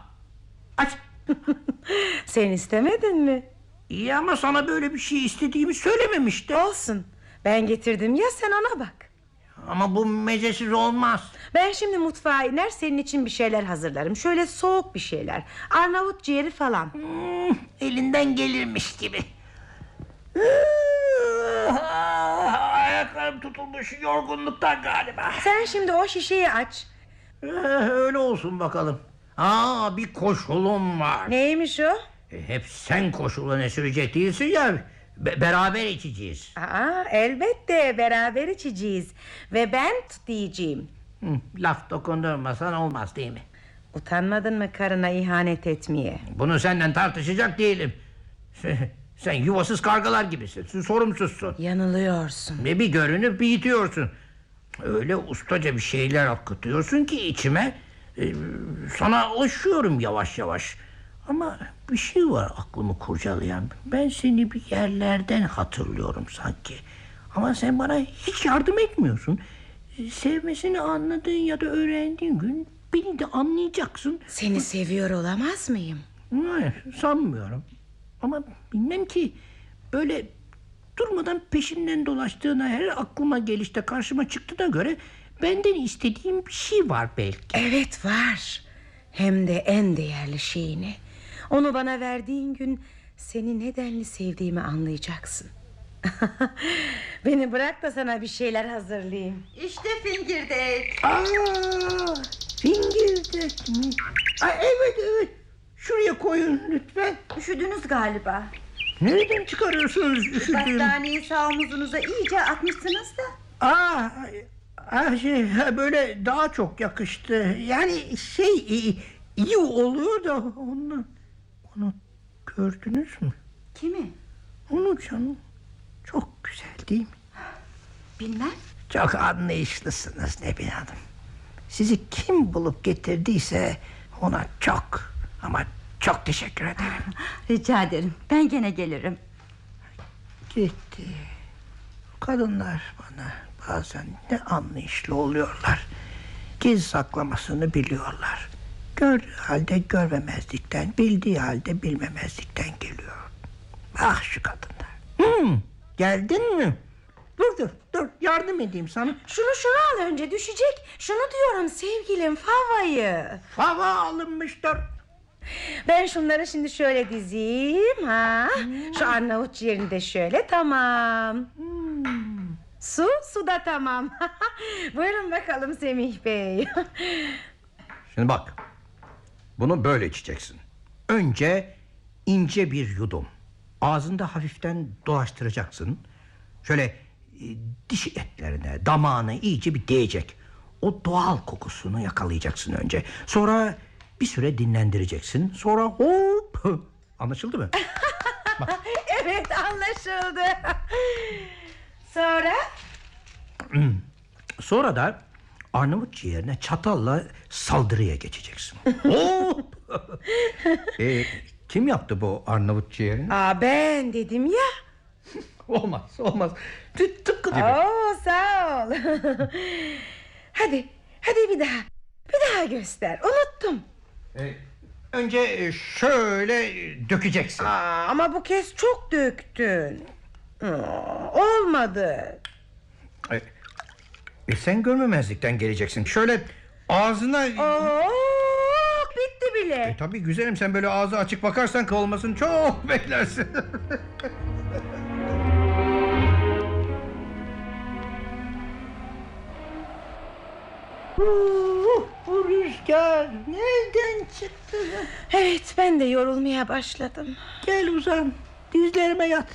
aç. sen istemedin mi? İyi ama sana böyle bir şey istediğimi söylememişti. Olsun ben getirdim ya sen ona bak. Ama bu mezesiz olmaz. Ben şimdi mutfağa iner senin için bir şeyler hazırlarım. Şöyle soğuk bir şeyler. Arnavut ciğeri falan. Hmm, elinden gelirmiş gibi. Ayaklarım tutulmuş yorgunluktan galiba. Sen şimdi o şişeyi aç. Ee, Öyle olsun bakalım. Aa bir koşulum var. Neymiş o? E, Hep sen koşulun sürecek değilsin ya. Be- beraber içeceğiz. Aa, elbette beraber içeceğiz. Ve ben diyeceğim. Hı, laf dokundurmasan olmaz değil mi? Utanmadın mı karına ihanet etmeye? Bunu senden tartışacak değilim. Sen, yuvasız kargalar gibisin. Sorumsuzsun. Yanılıyorsun. Ve bir görünüp bir yitiyorsun. Öyle ustaca bir şeyler akıtıyorsun ki içime. e, sana alışıyorum yavaş yavaş. Ama bir şey var aklımı kurcalayan. Ben seni bir yerlerden hatırlıyorum sanki. Ama sen bana hiç yardım etmiyorsun. Sevmesini anladığın ya da öğrendiğin gün beni de anlayacaksın. Seni seviyor olamaz mıyım? Hayır sanmıyorum. Ama bilmem ki böyle durmadan peşinden dolaştığına her aklıma gelişte karşıma çıktı da göre benden istediğim bir şey var belki. Evet var. Hem de en değerli şeyini. Onu bana verdiğin gün seni nedenli sevdiğimi anlayacaksın. Beni bırak da sana bir şeyler hazırlayayım. İşte fingirdek. Aa, fingirdek mi? Aa, evet evet. Şuraya koyun lütfen. Üşüdünüz galiba. Nereden çıkarıyorsunuz üşüdüğünü? Battaniyeyi sağ omuzunuza iyice atmışsınız da. Aa, aa, şey böyle daha çok yakıştı. Yani şey iyi, iyi oluyor da onu onu gördünüz mü? Kimi? Onu canım çok güzel değil mi? Bilmem. Çok anlayışlısınız Nebin Hanım. Sizi kim bulup getirdiyse ona çok ama çok teşekkür ederim. Rica ederim. Ben gene gelirim. Gitti. Kadınlar bana bazen ne anlayışlı oluyorlar. Giz saklamasını biliyorlar. Gördüğü halde görmemezlikten, bildiği halde bilmemezlikten geliyor. Ah şu kadınlar. Hmm, geldin mi? Dur dur dur yardım edeyim sana. Şunu şunu al önce düşecek. Şunu diyorum sevgilim Fava'yı. Hava alınmıştır. Ben şunları şimdi şöyle dizeyim ha. Şu Arnavut ciğerini de şöyle tamam. Su, su da tamam. Buyurun bakalım Semih Bey. Şimdi bak. Bunu böyle içeceksin. Önce ince bir yudum. Ağzında hafiften dolaştıracaksın. Şöyle e, diş etlerine, damağına iyice bir değecek. O doğal kokusunu yakalayacaksın önce. Sonra bir süre dinlendireceksin. Sonra hop. Anlaşıldı mı? evet anlaşıldı. Sonra? Sonra da Arnavut ciğerine çatalla saldırıya geçeceksin. E, kim yaptı bu Arnavut ciğerini? Aa, ben dedim ya. Olmaz, olmaz. Tı- Tıpkı gibi. Oo, sağ ol. hadi, hadi bir daha. Bir daha göster. Unuttum. E, önce e, şöyle dökeceksin. Aa, ama bu kez çok döktün. Olmadı. E, sen görmemezlikten geleceksin. Şöyle ağzına... Oo, bitti bile. E, tabii güzelim sen böyle ağzı açık bakarsan kavulmasını çok beklersin. Bu rüzgar nereden çıktı? Evet ben de yorulmaya başladım. Gel uzan dizlerime yat.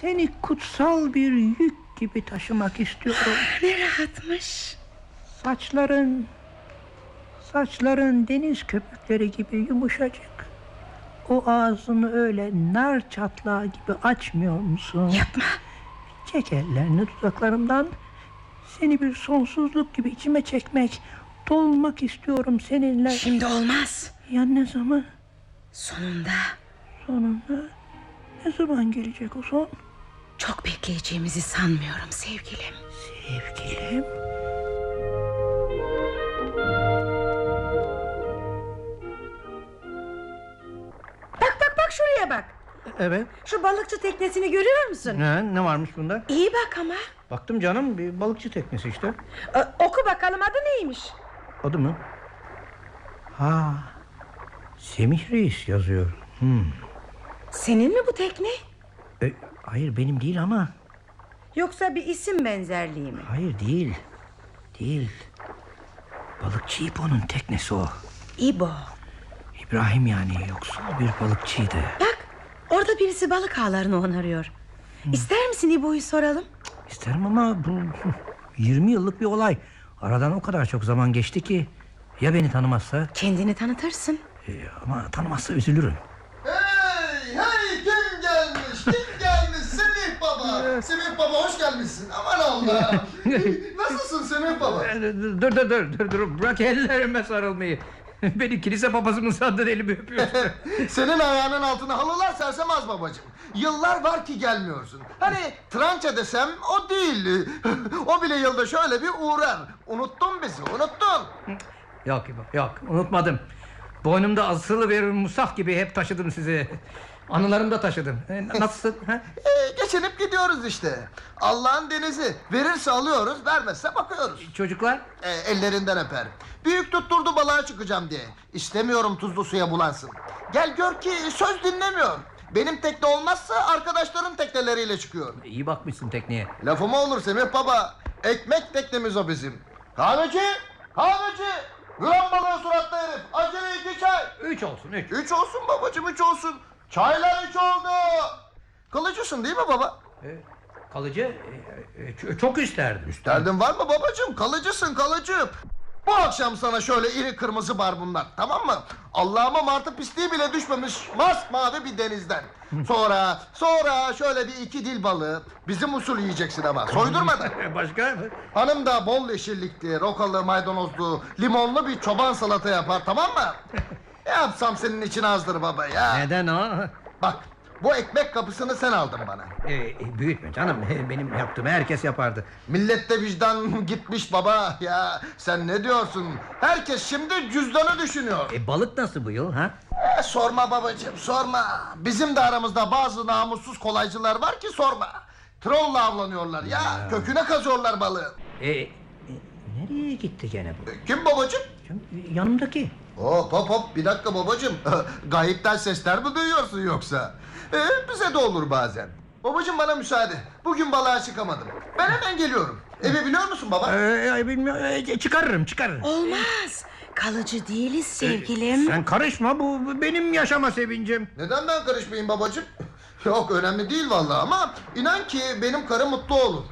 Seni kutsal bir yük gibi taşımak istiyorum. Ne rahatmış. Saçların Saçların deniz köpükleri gibi yumuşacık. O ağzını öyle nar çatlağı gibi açmıyor musun? Yapma. Çek ellerini dudaklarımdan. Seni bir sonsuzluk gibi içime çekmek, dolmak istiyorum seninle. Şimdi olmaz. Ya ne zaman? Sonunda Sonunda ne zaman gelecek o son? Çok bekleyeceğimizi sanmıyorum sevgilim. Sevgilim. Bak bak bak şuraya bak. Evet. Şu balıkçı teknesini görüyor musun? Ne, ne varmış bunda? İyi bak ama. Baktım canım bir balıkçı teknesi işte. Ö, oku bakalım adı neymiş? Adı mı? Ha. Semih Reis yazıyor. Hmm. Senin mi bu tekne? E, hayır benim değil ama. Yoksa bir isim benzerliği mi? Hayır değil. Değil. Balıkçı İbo'nun teknesi o. İbo. İbrahim yani yoksul bir balıkçıydı. Bak orada birisi balık ağlarını onarıyor. İster misin İbo'yu soralım? İsterim ama bu 20 yıllık bir olay. Aradan o kadar çok zaman geçti ki ya beni tanımazsa Kendini tanıtırsın. E, ama tanımazsa üzülürüm. Hey hey kim gelmiş kim gelmiş Semih Baba Semih Baba hoş gelmişsin. Aman Allah. Nasılsın Semih Baba? E, Dur dur dur dur dur bırak ellerime sarılmayı. Beni kilise papazımın sandığı elimi öpüyorsun. Senin ayağının altına halılar sersem az babacığım. Yıllar var ki gelmiyorsun. Hani trança desem o değil. O bile yılda şöyle bir uğrar. Unuttun bizi unuttun. Yok yok. Unutmadım. Boynumda asılı bir musaf gibi hep taşıdım sizi. Anılarımda taşıdım. E, nasılsın? ha? ee, Geçinip gidiyoruz işte Allah'ın denizi Verirse alıyoruz vermezse bakıyoruz Çocuklar? e, ellerinden öper. Büyük tutturdu balığa çıkacağım diye. İstemiyorum tuzlu suya bulansın. Gel gör ki söz dinlemiyor. Benim tekne olmazsa arkadaşların tekneleriyle çıkıyor. İyi bakmışsın tekneye. Lafıma olur Semih Baba. Ekmek teknemiz o bizim. Kahveci! Kahveci! Gülen balığı suratlı herif. Acele iki çay. Üç olsun üç. Üç olsun babacığım üç olsun. Çaylar üç oldu. Kılıcısın değil mi baba? E, kalıcı e, e, çok isterdim. Derdin var mı babacığım? Kalıcısın kalıcı. Bu akşam sana şöyle iri kırmızı bar bunlar tamam mı? Allah'ıma martı pisliği bile düşmemiş masmavi bir denizden. Sonra sonra şöyle bir iki dil balığı bizim usul yiyeceksin ama soydurmadan. Başka? Hanım da bol yeşillikli, rokalı, maydanozlu, limonlu bir çoban salata yapar tamam mı? Ne yapsam senin için azdır baba ya. Neden o? Bak bu ekmek kapısını sen aldın bana. E, e, büyütme canım. Benim yaptığımı herkes yapardı. Millette vicdan gitmiş baba ya. Sen ne diyorsun? Herkes şimdi cüzdanı düşünüyor. E, balık nasıl bu yıl ha? E, sorma babacığım sorma. Bizim de aramızda bazı namussuz kolaycılar var ki sorma. Trolla avlanıyorlar ya. Köküne kazıyorlar balığın. E, e, nereye gitti gene bu? E, Kim babacığım? Canım, Yanımdaki. Hop hop hop bir dakika babacığım. Gayipten sesler mi duyuyorsun yoksa? E, bize de olur bazen. Babacığım bana müsaade. Bugün balığa çıkamadım. Ben hemen geliyorum. Evi biliyor musun baba? Ee, bilmiyorum, ee, çıkarırım çıkarırım. Olmaz. Kalıcı değiliz sevgilim. Sen karışma bu bu benim yaşama sevincim. Neden ben karışmayayım babacığım? Yok önemli değil vallahi ama inan ki benim karı mutlu olur.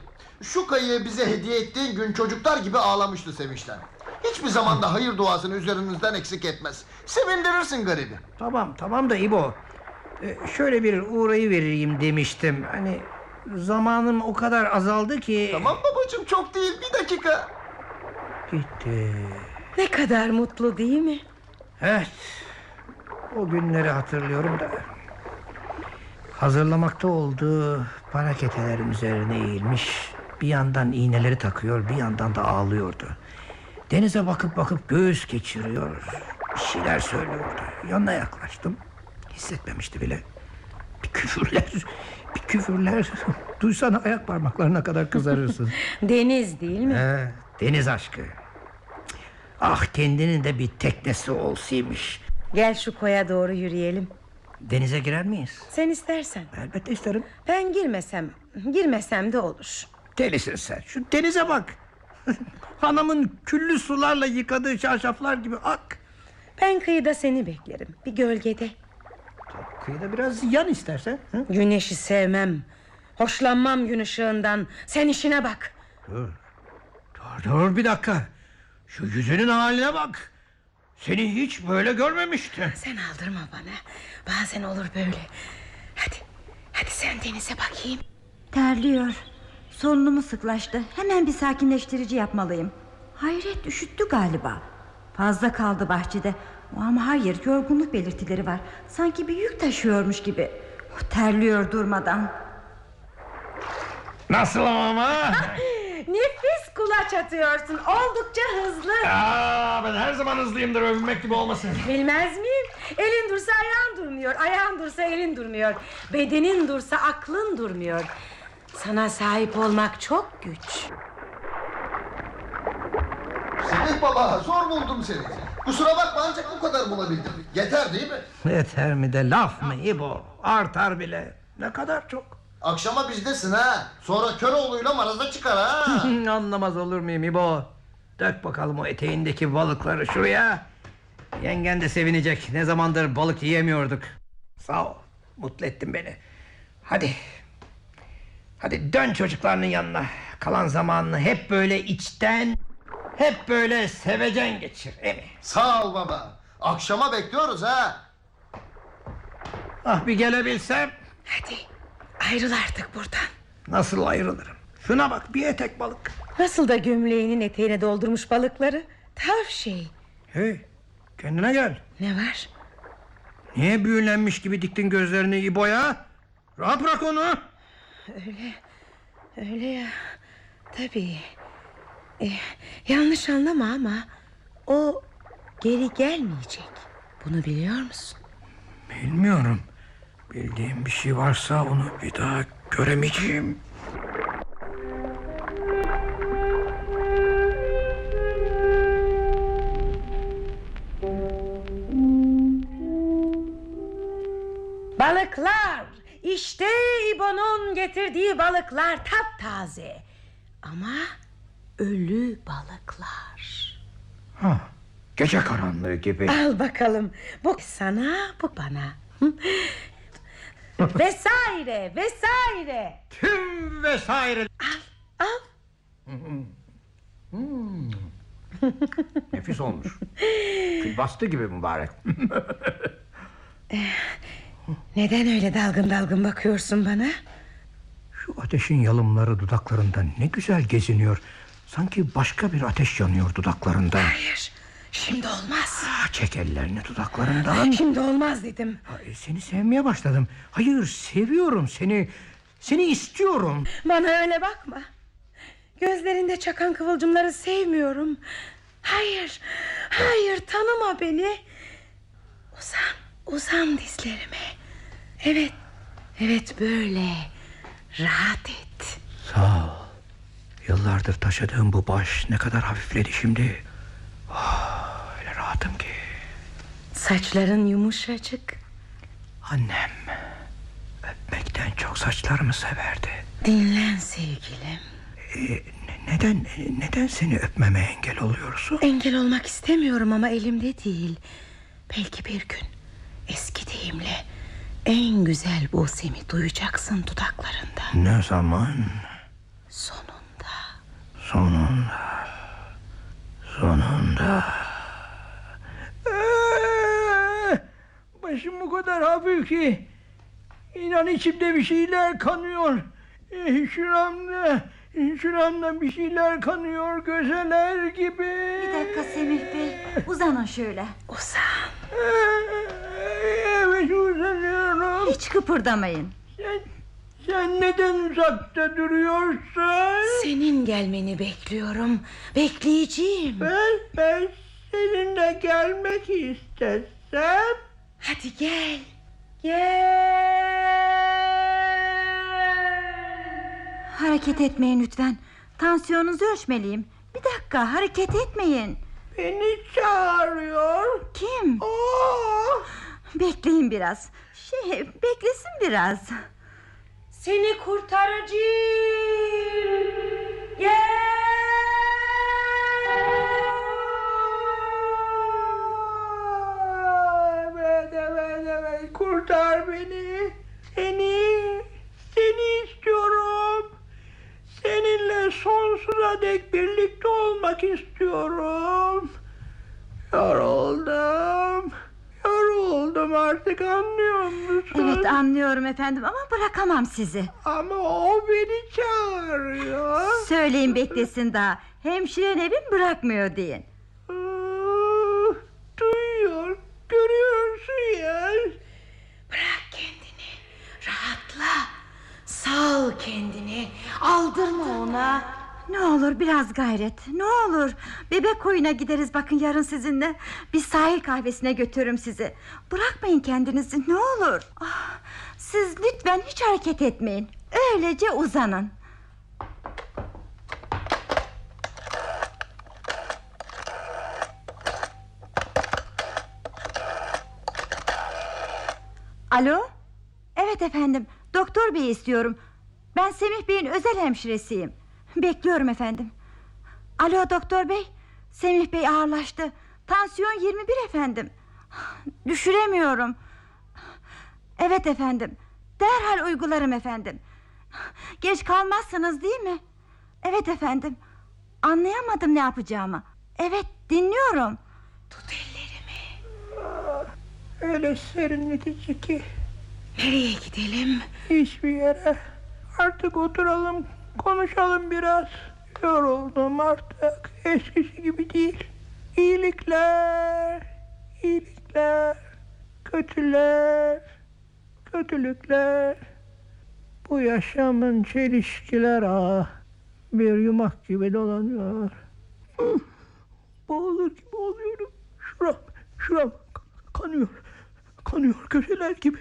Şu kayığı bize hediye ettiğin gün çocuklar gibi ağlamıştı sevinçten. Hiçbir zaman da hayır duasını üzerinizden eksik etmez. Sevindirirsin garibi. Tamam tamam da İbo. Ee, şöyle bir uğrayı vereyim demiştim. Hani zamanım o kadar azaldı ki. Tamam babacığım çok değil bir dakika. Gitti. Ne kadar mutlu değil mi? Evet. O günleri hatırlıyorum da. Hazırlamakta olduğu para ketelerin üzerine eğilmiş. Bir yandan iğneleri takıyor, bir yandan da ağlıyordu. Denize bakıp bakıp göğüs geçiriyor. Bir şeyler söylüyordu. Yanına yaklaştım. Hissetmemişti bile. Bir küfürler, bir küfürler. Duysana ayak parmaklarına kadar kızarırsın. Deniz değil mi? He, deniz aşkı. Ah kendinin de bir teknesi olsaymış. Gel şu koya doğru yürüyelim. Denize girer miyiz? Sen istersen. Elbette isterim. Ben girmesem, girmesem de olur. Delisin sen. Şu denize bak. Hanımın küllü sularla yıkadığı çarşaflar gibi ak. Ben kıyıda seni beklerim. Bir gölgede. Kıyıda biraz yan istersen. Hı? Güneşi sevmem. Hoşlanmam gün ışığından. Sen işine bak. Dur. Dur dur bir dakika. Şu yüzünün haline bak. Seni hiç böyle görmemiştim. Sen aldırma bana. Bazen olur böyle. Hadi. Hadi sen denize bakayım. Terliyor. Solunumu sıklaştı. Hemen bir sakinleştirici yapmalıyım. Hayret üşüttü galiba. Fazla kaldı bahçede. Ama hayır yorgunluk belirtileri var. Sanki bir yük taşıyormuş gibi. Oh, terliyor durmadan. Nasıl ama? Nefis kulaç atıyorsun. Oldukça hızlı. Aa, ben her zaman hızlıyımdır övünmek gibi olmasın. Bilmez miyim? Elin dursa ayağın durmuyor. Ayağın dursa elin durmuyor. Bedenin dursa aklın durmuyor. Sana sahip olmak çok güç. Semih baba zor buldum seni. Kusura bakma ancak bu kadar bulabildim. Yeter değil mi? Yeter mi de laf mı İbo? Artar bile. Ne kadar çok. Akşama bizdesin ha. Sonra Köroğlu'yla maraza çıkar ha. Anlamaz olur muyum İbo? Dök bakalım o eteğindeki balıkları şuraya. Yengen de sevinecek. Ne zamandır balık yiyemiyorduk. Sağ ol. Mutlu ettin beni. Hadi. Hadi dön çocuklarının yanına. Kalan zamanını hep böyle içten, hep böyle sevecen geçir. Emi. Sağ ol baba. Akşama bekliyoruz ha. Ah bir gelebilsem. Hadi ayrıl artık buradan. Nasıl ayrılırım? Şuna bak bir etek balık. Nasıl da gömleğinin eteğine doldurmuş balıkları. Tav şey. Hey kendine gel. Ne var? Niye büyülenmiş gibi diktin gözlerini İbo'ya? Rahat bırak onu. Öyle ya. Tabii. Eh, yanlış anlama ama o geri gelmeyecek. Bunu biliyor musun? Bilmiyorum. Bildiğim bir şey varsa onu bir daha göremeyeceğim. Balıklar. İşte İbo'nun getirdiği balıklar taptaze. Ama ölü balıklar. Ha, gece karanlığı gibi. Al bakalım. Bu sana, bu bana. Vesaire, vesaire. Tüm vesaire. Al. Nefis olmuş. Kül bastı gibi mübarek. Neden öyle dalgın dalgın bakıyorsun bana? Şu ateşin yalımları dudaklarında ne güzel geziniyor. Sanki başka bir ateş yanıyor dudaklarında. Hayır. Şimdi olmaz. Ah, Çek ellerini dudaklarından. Şimdi olmaz dedim. Seni sevmeye başladım. Hayır seviyorum seni. Seni istiyorum. Bana öyle bakma. Gözlerinde çakan kıvılcımları sevmiyorum. Hayır. Hayır tanıma beni. Uzan. Uzan dizlerime. Evet. Evet böyle. Rahat et. Sağ ol. Yıllardır taşıdığım bu baş ne kadar hafifledi şimdi. Ah, öyle rahatım ki. Saçların yumuşacık. Annem öpmekten çok saçlarımı severdi. Dinlen sevgilim. Neden neden seni öpmeme engel oluyorsun? Engel olmak istemiyorum ama elimde değil. Belki bir gün eski deyimle en güzel Buse'mi duyacaksın dudaklarında. Ne zaman? Sonunda. Sonunda. Sonunda. Ee, Başım bu kadar hafif ki inan içimde bir şeyler kanıyor. Ee, Şuramda, şuramda bir şeyler kanıyor gözeler gibi. Bir dakika Semih Bey uzanın şöyle Uzan. Ee. Hiç kıpırdamayın Sen, sen neden uzakta duruyorsun? Senin gelmeni bekliyorum. Bekleyeceğim. Ben, ben seninle gelmek istesem Hadi gel. Gel. Hareket etmeyin lütfen Tansiyonunuzu ölçmeliyim Bir dakika hareket etmeyin beni çağırıyor. Kim? Oh! Bekleyin biraz Şey beklesin biraz Seni kurtaracağım. Evet, evet, evet. Kurtar beni. Seni, seni istiyorum. Seninle sonsuza dek birlikte olmak istiyorum. Yoruldum. Artık anlıyor musun? Evet anlıyorum efendim ama bırakamam sizi Ama o beni çağırıyor. Söyleyin beklesin daha Hemşire Nevin bırakmıyor deyin Ah, Duyuyor, görüyorsun ya. Bırak kendini. Rahatla. Sal kendini. Aldırma ona. Ne olur biraz gayret ne olur. Bebek koyuna gideriz bakın yarın sizinle. Bir sahil kahvesine götürürüm sizi. Bırakmayın kendinizi ne olur. Ah, Siz lütfen hiç hareket etmeyin. Öylece uzanın. Alo? Evet efendim doktor bey istiyorum. Ben Semih Bey'in özel hemşiresiyim Bekliyorum efendim. Alo doktor bey Semih Bey ağırlaştı. Tansiyon 21 efendim. Düşüremiyorum. Evet efendim. Derhal uygularım efendim. Geç kalmazsınız değil mi? Evet efendim. Anlayamadım ne yapacağımı. Evet dinliyorum. Tut ellerimi. Öyle serinletici ki. Nereye gidelim? hiçbir yere. Artık oturalım, konuşalım biraz. Yoruldum artık. Eskisi gibi değil. İyilikler, iyilikler, kötüler, kötülükler. Bu yaşamın çelişkiler ah bir yumak gibi dolanıyor. Boğulur gibi oluyorum. Şuram, şuram kanıyor. Kanıyor köşeler gibi.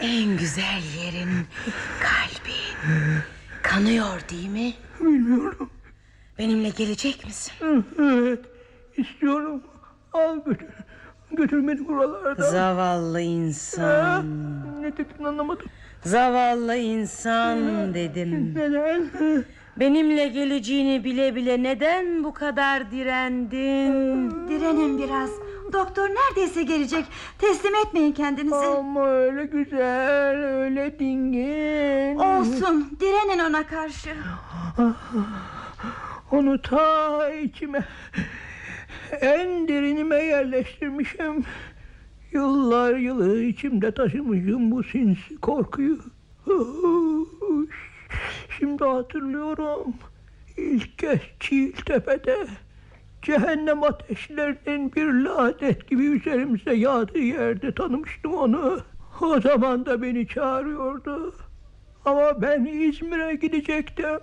En güzel yerin kalbin. Kanıyor değil mi? Bilmiyorum. Benimle gelecek misin? Evet, istiyorum. Al götür. Götür beni buralardan. Zavallı Ha? insan. Ne dedin anlamadım. Zavallı insan dedim. Neden? Benimle geleceğini bile bile neden bu kadar direndin? Direnin biraz Doktor neredeyse gelecek Teslim etmeyin kendinizi Ama öyle güzel, öyle dingin. Olsun direnin ona karşı Onu ta içime, en derinime yerleştirmişim. Yıllar yılı içimde taşımışım bu sinsi korkuyu. Şimdi hatırlıyorum. İlk kez Çiğiltepe'de cehennem ateşlerinin bir lanet gibi üzerimize yağdığı yerde tanımıştım onu. O zaman da beni çağırıyordu. Ama ben İzmir'e gidecektim.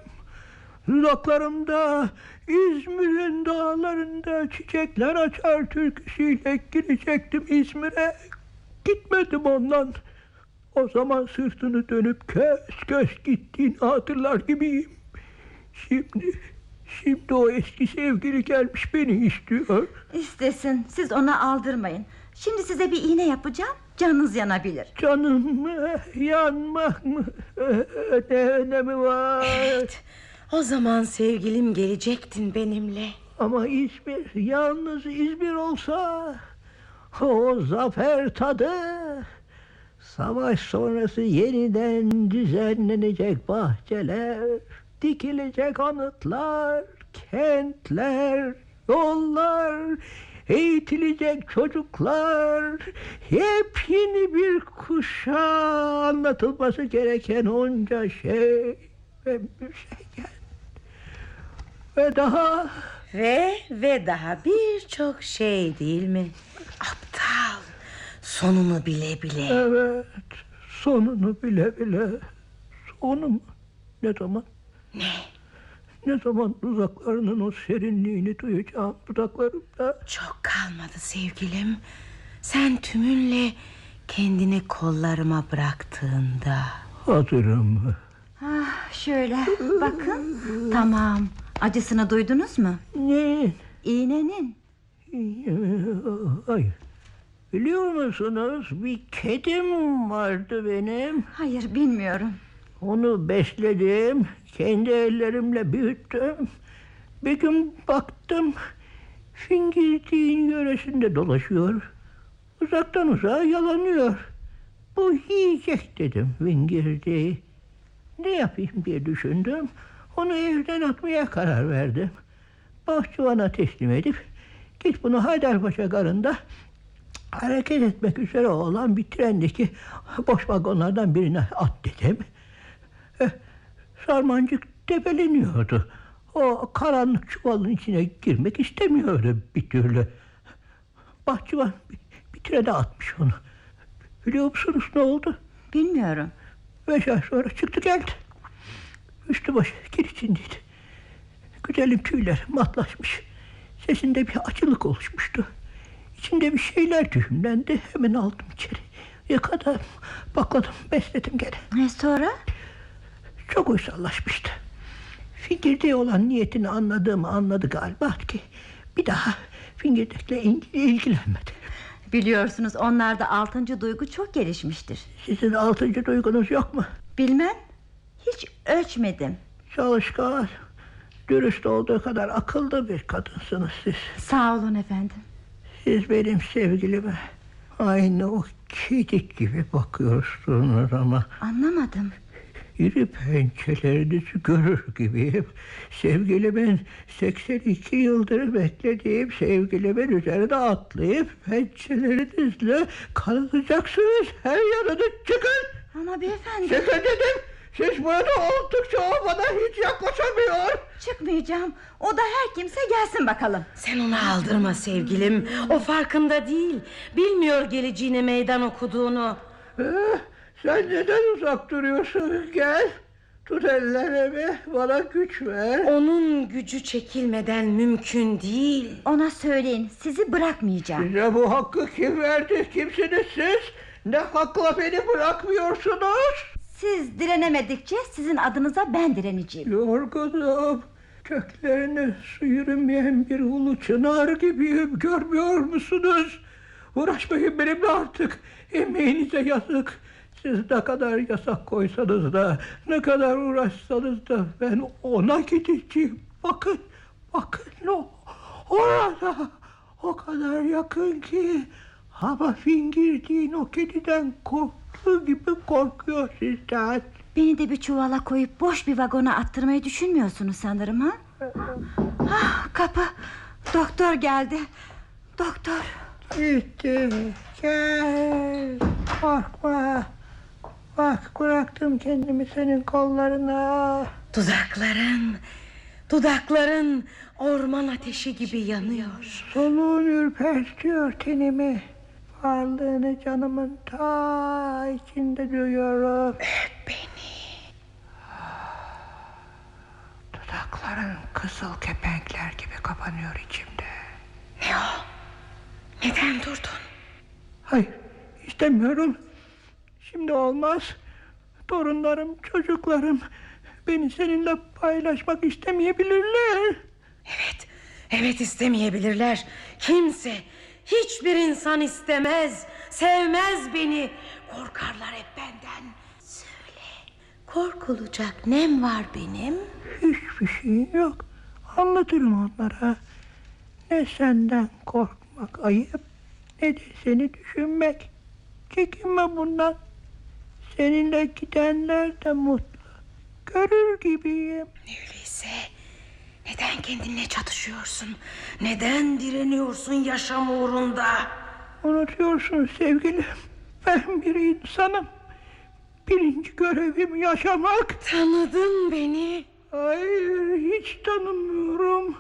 Dudaklarımda İzmir'in dağlarında çiçekler açar türküsüyle girecektim İzmir'e. Gitmedim ondan. O zaman sırtını dönüp kös kös gittiğini hatırlar gibiyim. Şimdi, şimdi o eski sevgili gelmiş beni istiyor. İstesin siz ona aldırmayın Şimdi size bir iğne yapacağım Canınız yanabilir Canım mı, yanmak mı, ne önemi var? Evet. O zaman sevgilim gelecektin benimle. Ama İzmir yalnız İzmir olsa o zafer tadı savaş sonrası yeniden düzenlenecek bahçeler dikilecek anıtlar kentler yollar eğitilecek çocuklar yepyeni bir kuşağa anlatılması gereken onca şey ve müzeyyen ve daha Ve ve daha birçok şey değil mi? Aptal. Sonunu bile bile. Evet, sonunu bile bile. Sonu mu? Ne zaman? Ne? Ne zaman dudaklarının o serinliğini duyacağım dudaklarımda? Çok kalmadı sevgilim. Sen tümünle kendini kollarıma bıraktığında. Hazırım. Ah, şöyle bakın. Tamam. Acısını duydunuz mu? Ne? İğnenin. Hayır. Biliyor musunuz bir kedim vardı benim. Hayır bilmiyorum. Onu besledim. Kendi ellerimle büyüttüm. Bir gün baktım. Fingirdiğin yöresinde dolaşıyor. Uzaktan uzağa yalanıyor. Bu yiyecek dedim fingirdiği. Ne yapayım diye düşündüm. Onu evden atmaya karar verdim. Bahçıvana teslim edip git bunu Haydarpaşa garında hareket etmek üzere olan bir trendeki boş vagonlardan birine at dedim. Sarmancık tepeleniyordu. O karanlık çuvalın içine girmek istemiyordu bir türlü. Bahçıvan bir, bir trene atmış onu. Biliyor musunuz ne oldu? Bilmiyorum. Beş ay sonra çıktı geldi. Üstü başı kir içindeydi. Güzelim tüyler matlaşmış. Sesinde bir acılık oluşmuştu. İçinde bir şeyler düğümlendi. Hemen aldım içeri. Yıkadım, bakladım, besledim gene. E sonra? Çok uysallaşmıştı. Fingirdeğe olan niyetini anladığımı anladı galiba ki bir daha Fingirdek'le ilgilenmedi. Biliyorsunuz onlarda altıncı duygu çok gelişmiştir. Sizin altıncı duygunuz yok mu? Bilmem. Hiç ölçmedim. Çalışkan, dürüst olduğu kadar akıllı bir kadınsınız siz. Sağ olun efendim. Siz benim sevgilime aynı o kedi gibi bakıyorsunuz ama Anlamadım. İri pençelerinizi görür gibiyim. Sevgilimin 82 yıldır beklediğim sevgilimin üzerine atlayıp pençelerinizle kanatacaksınız. Her yanını çıkın. Ama beyefendi Çıkın dedim. Siz burada oldukça o bana hiç yaklaşamıyor. çıkmayacağım. O da her kimse gelsin bakalım. Sen onu aldırma sevgilim. O farkında değil. Bilmiyor geleceğine meydan okuduğunu. Eh, sen neden uzak duruyorsun? Gel. Tut ellerimi. Bana güç ver. Onun gücü çekilmeden mümkün değil. Ona söyleyin sizi bırakmayacağım. Size bu hakkı kim verdi? Kimsiniz siz? Ne hakla beni bırakmıyorsunuz? Siz direnemedikçe sizin adınıza ben direneceğim. Yorgunum. Köklerine su yürümeyen bir ulu çınar gibiyim. Görmüyor musunuz? Uğraşmayın benimle artık. Emeğinize yazık. Siz ne kadar yasak koysanız da, ne kadar uğraşsanız da ben ona gideceğim. Bakın, bakın o, orada. O kadar yakın ki. Ama fingirdiğin o kediden korktuğu gibi korkuyor sizden. Beni de bir çuvala koyup boş bir vagona attırmayı düşünmüyorsunuz sanırım ha? Ah, kapı. Doktor geldi. Doktor. Gitti. Gel. Korkma. Bak bıraktım kendimi senin kollarına. Dudakların, dudakların orman ateşi gibi yanıyor. Soluğun ürpertiyor tenimi. Varlığını canımın ta içinde duyuyorum. Öp beni. Dudakların kızıl kepenkler gibi kapanıyor içimde. Ne o? Neden durdun? Hayır istemiyorum. Şimdi olmaz. Torunlarım, çocuklarım beni seninle paylaşmak istemeyebilirler. Evet, evet istemeyebilirler. Kimse, hiçbir insan istemez, sevmez beni. Korkarlar hep benden. Söyle, Korkulacak nem var benim? Hiçbir şeyin yok. Anlatırım onlara. Ne senden korkmak ayıp ne de seni düşünmek. Çekinme bundan. Seninle gidenler de mutlu. Görür gibiyim. Öyleyse neden kendinle çatışıyorsun? Neden direniyorsun yaşam uğrunda? Unutuyorsun sevgilim. Ben bir insanım. Birinci görevim yaşamak. Tanıdın beni. Hayır hiç tanımıyorum.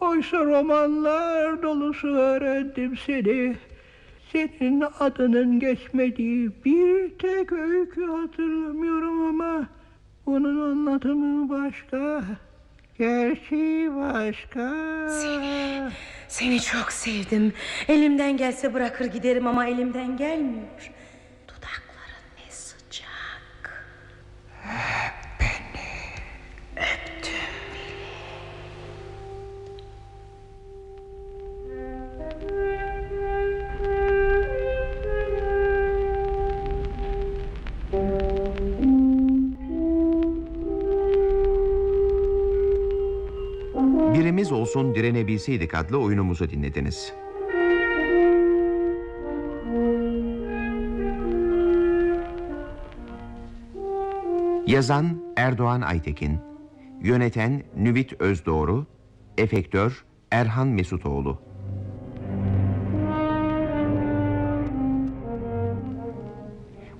Oysa romanlar dolusu öğrendim seni. Senin adının geçmediği bir tek öykü hatırlamıyorum ama bunun anlatımı başka. Gerçeği başka. Seni, seni çok sevdim. Elimden gelse bırakır giderim ama elimden gelmiyor. Olsun direnebilseydik adlı oyunumuzu dinlediniz. Yazan Erdoğan Aytekin, yöneten Nüvit Özdoğru, efektör Erhan Mesutoğlu.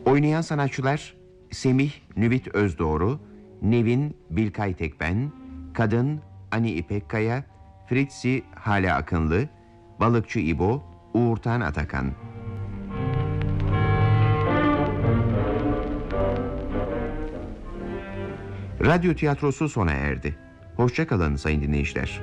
Oynayan sanatçılar Semih Nüvit Özdoğru, Nevin Bilkay Tekben, Kadın Ani İpekkaya, Fritzi Hale Akınlı, Balıkçı İbo, Uğurtan Atakan. Radyo tiyatrosu sona erdi. Hoşçakalın sayın dinleyiciler.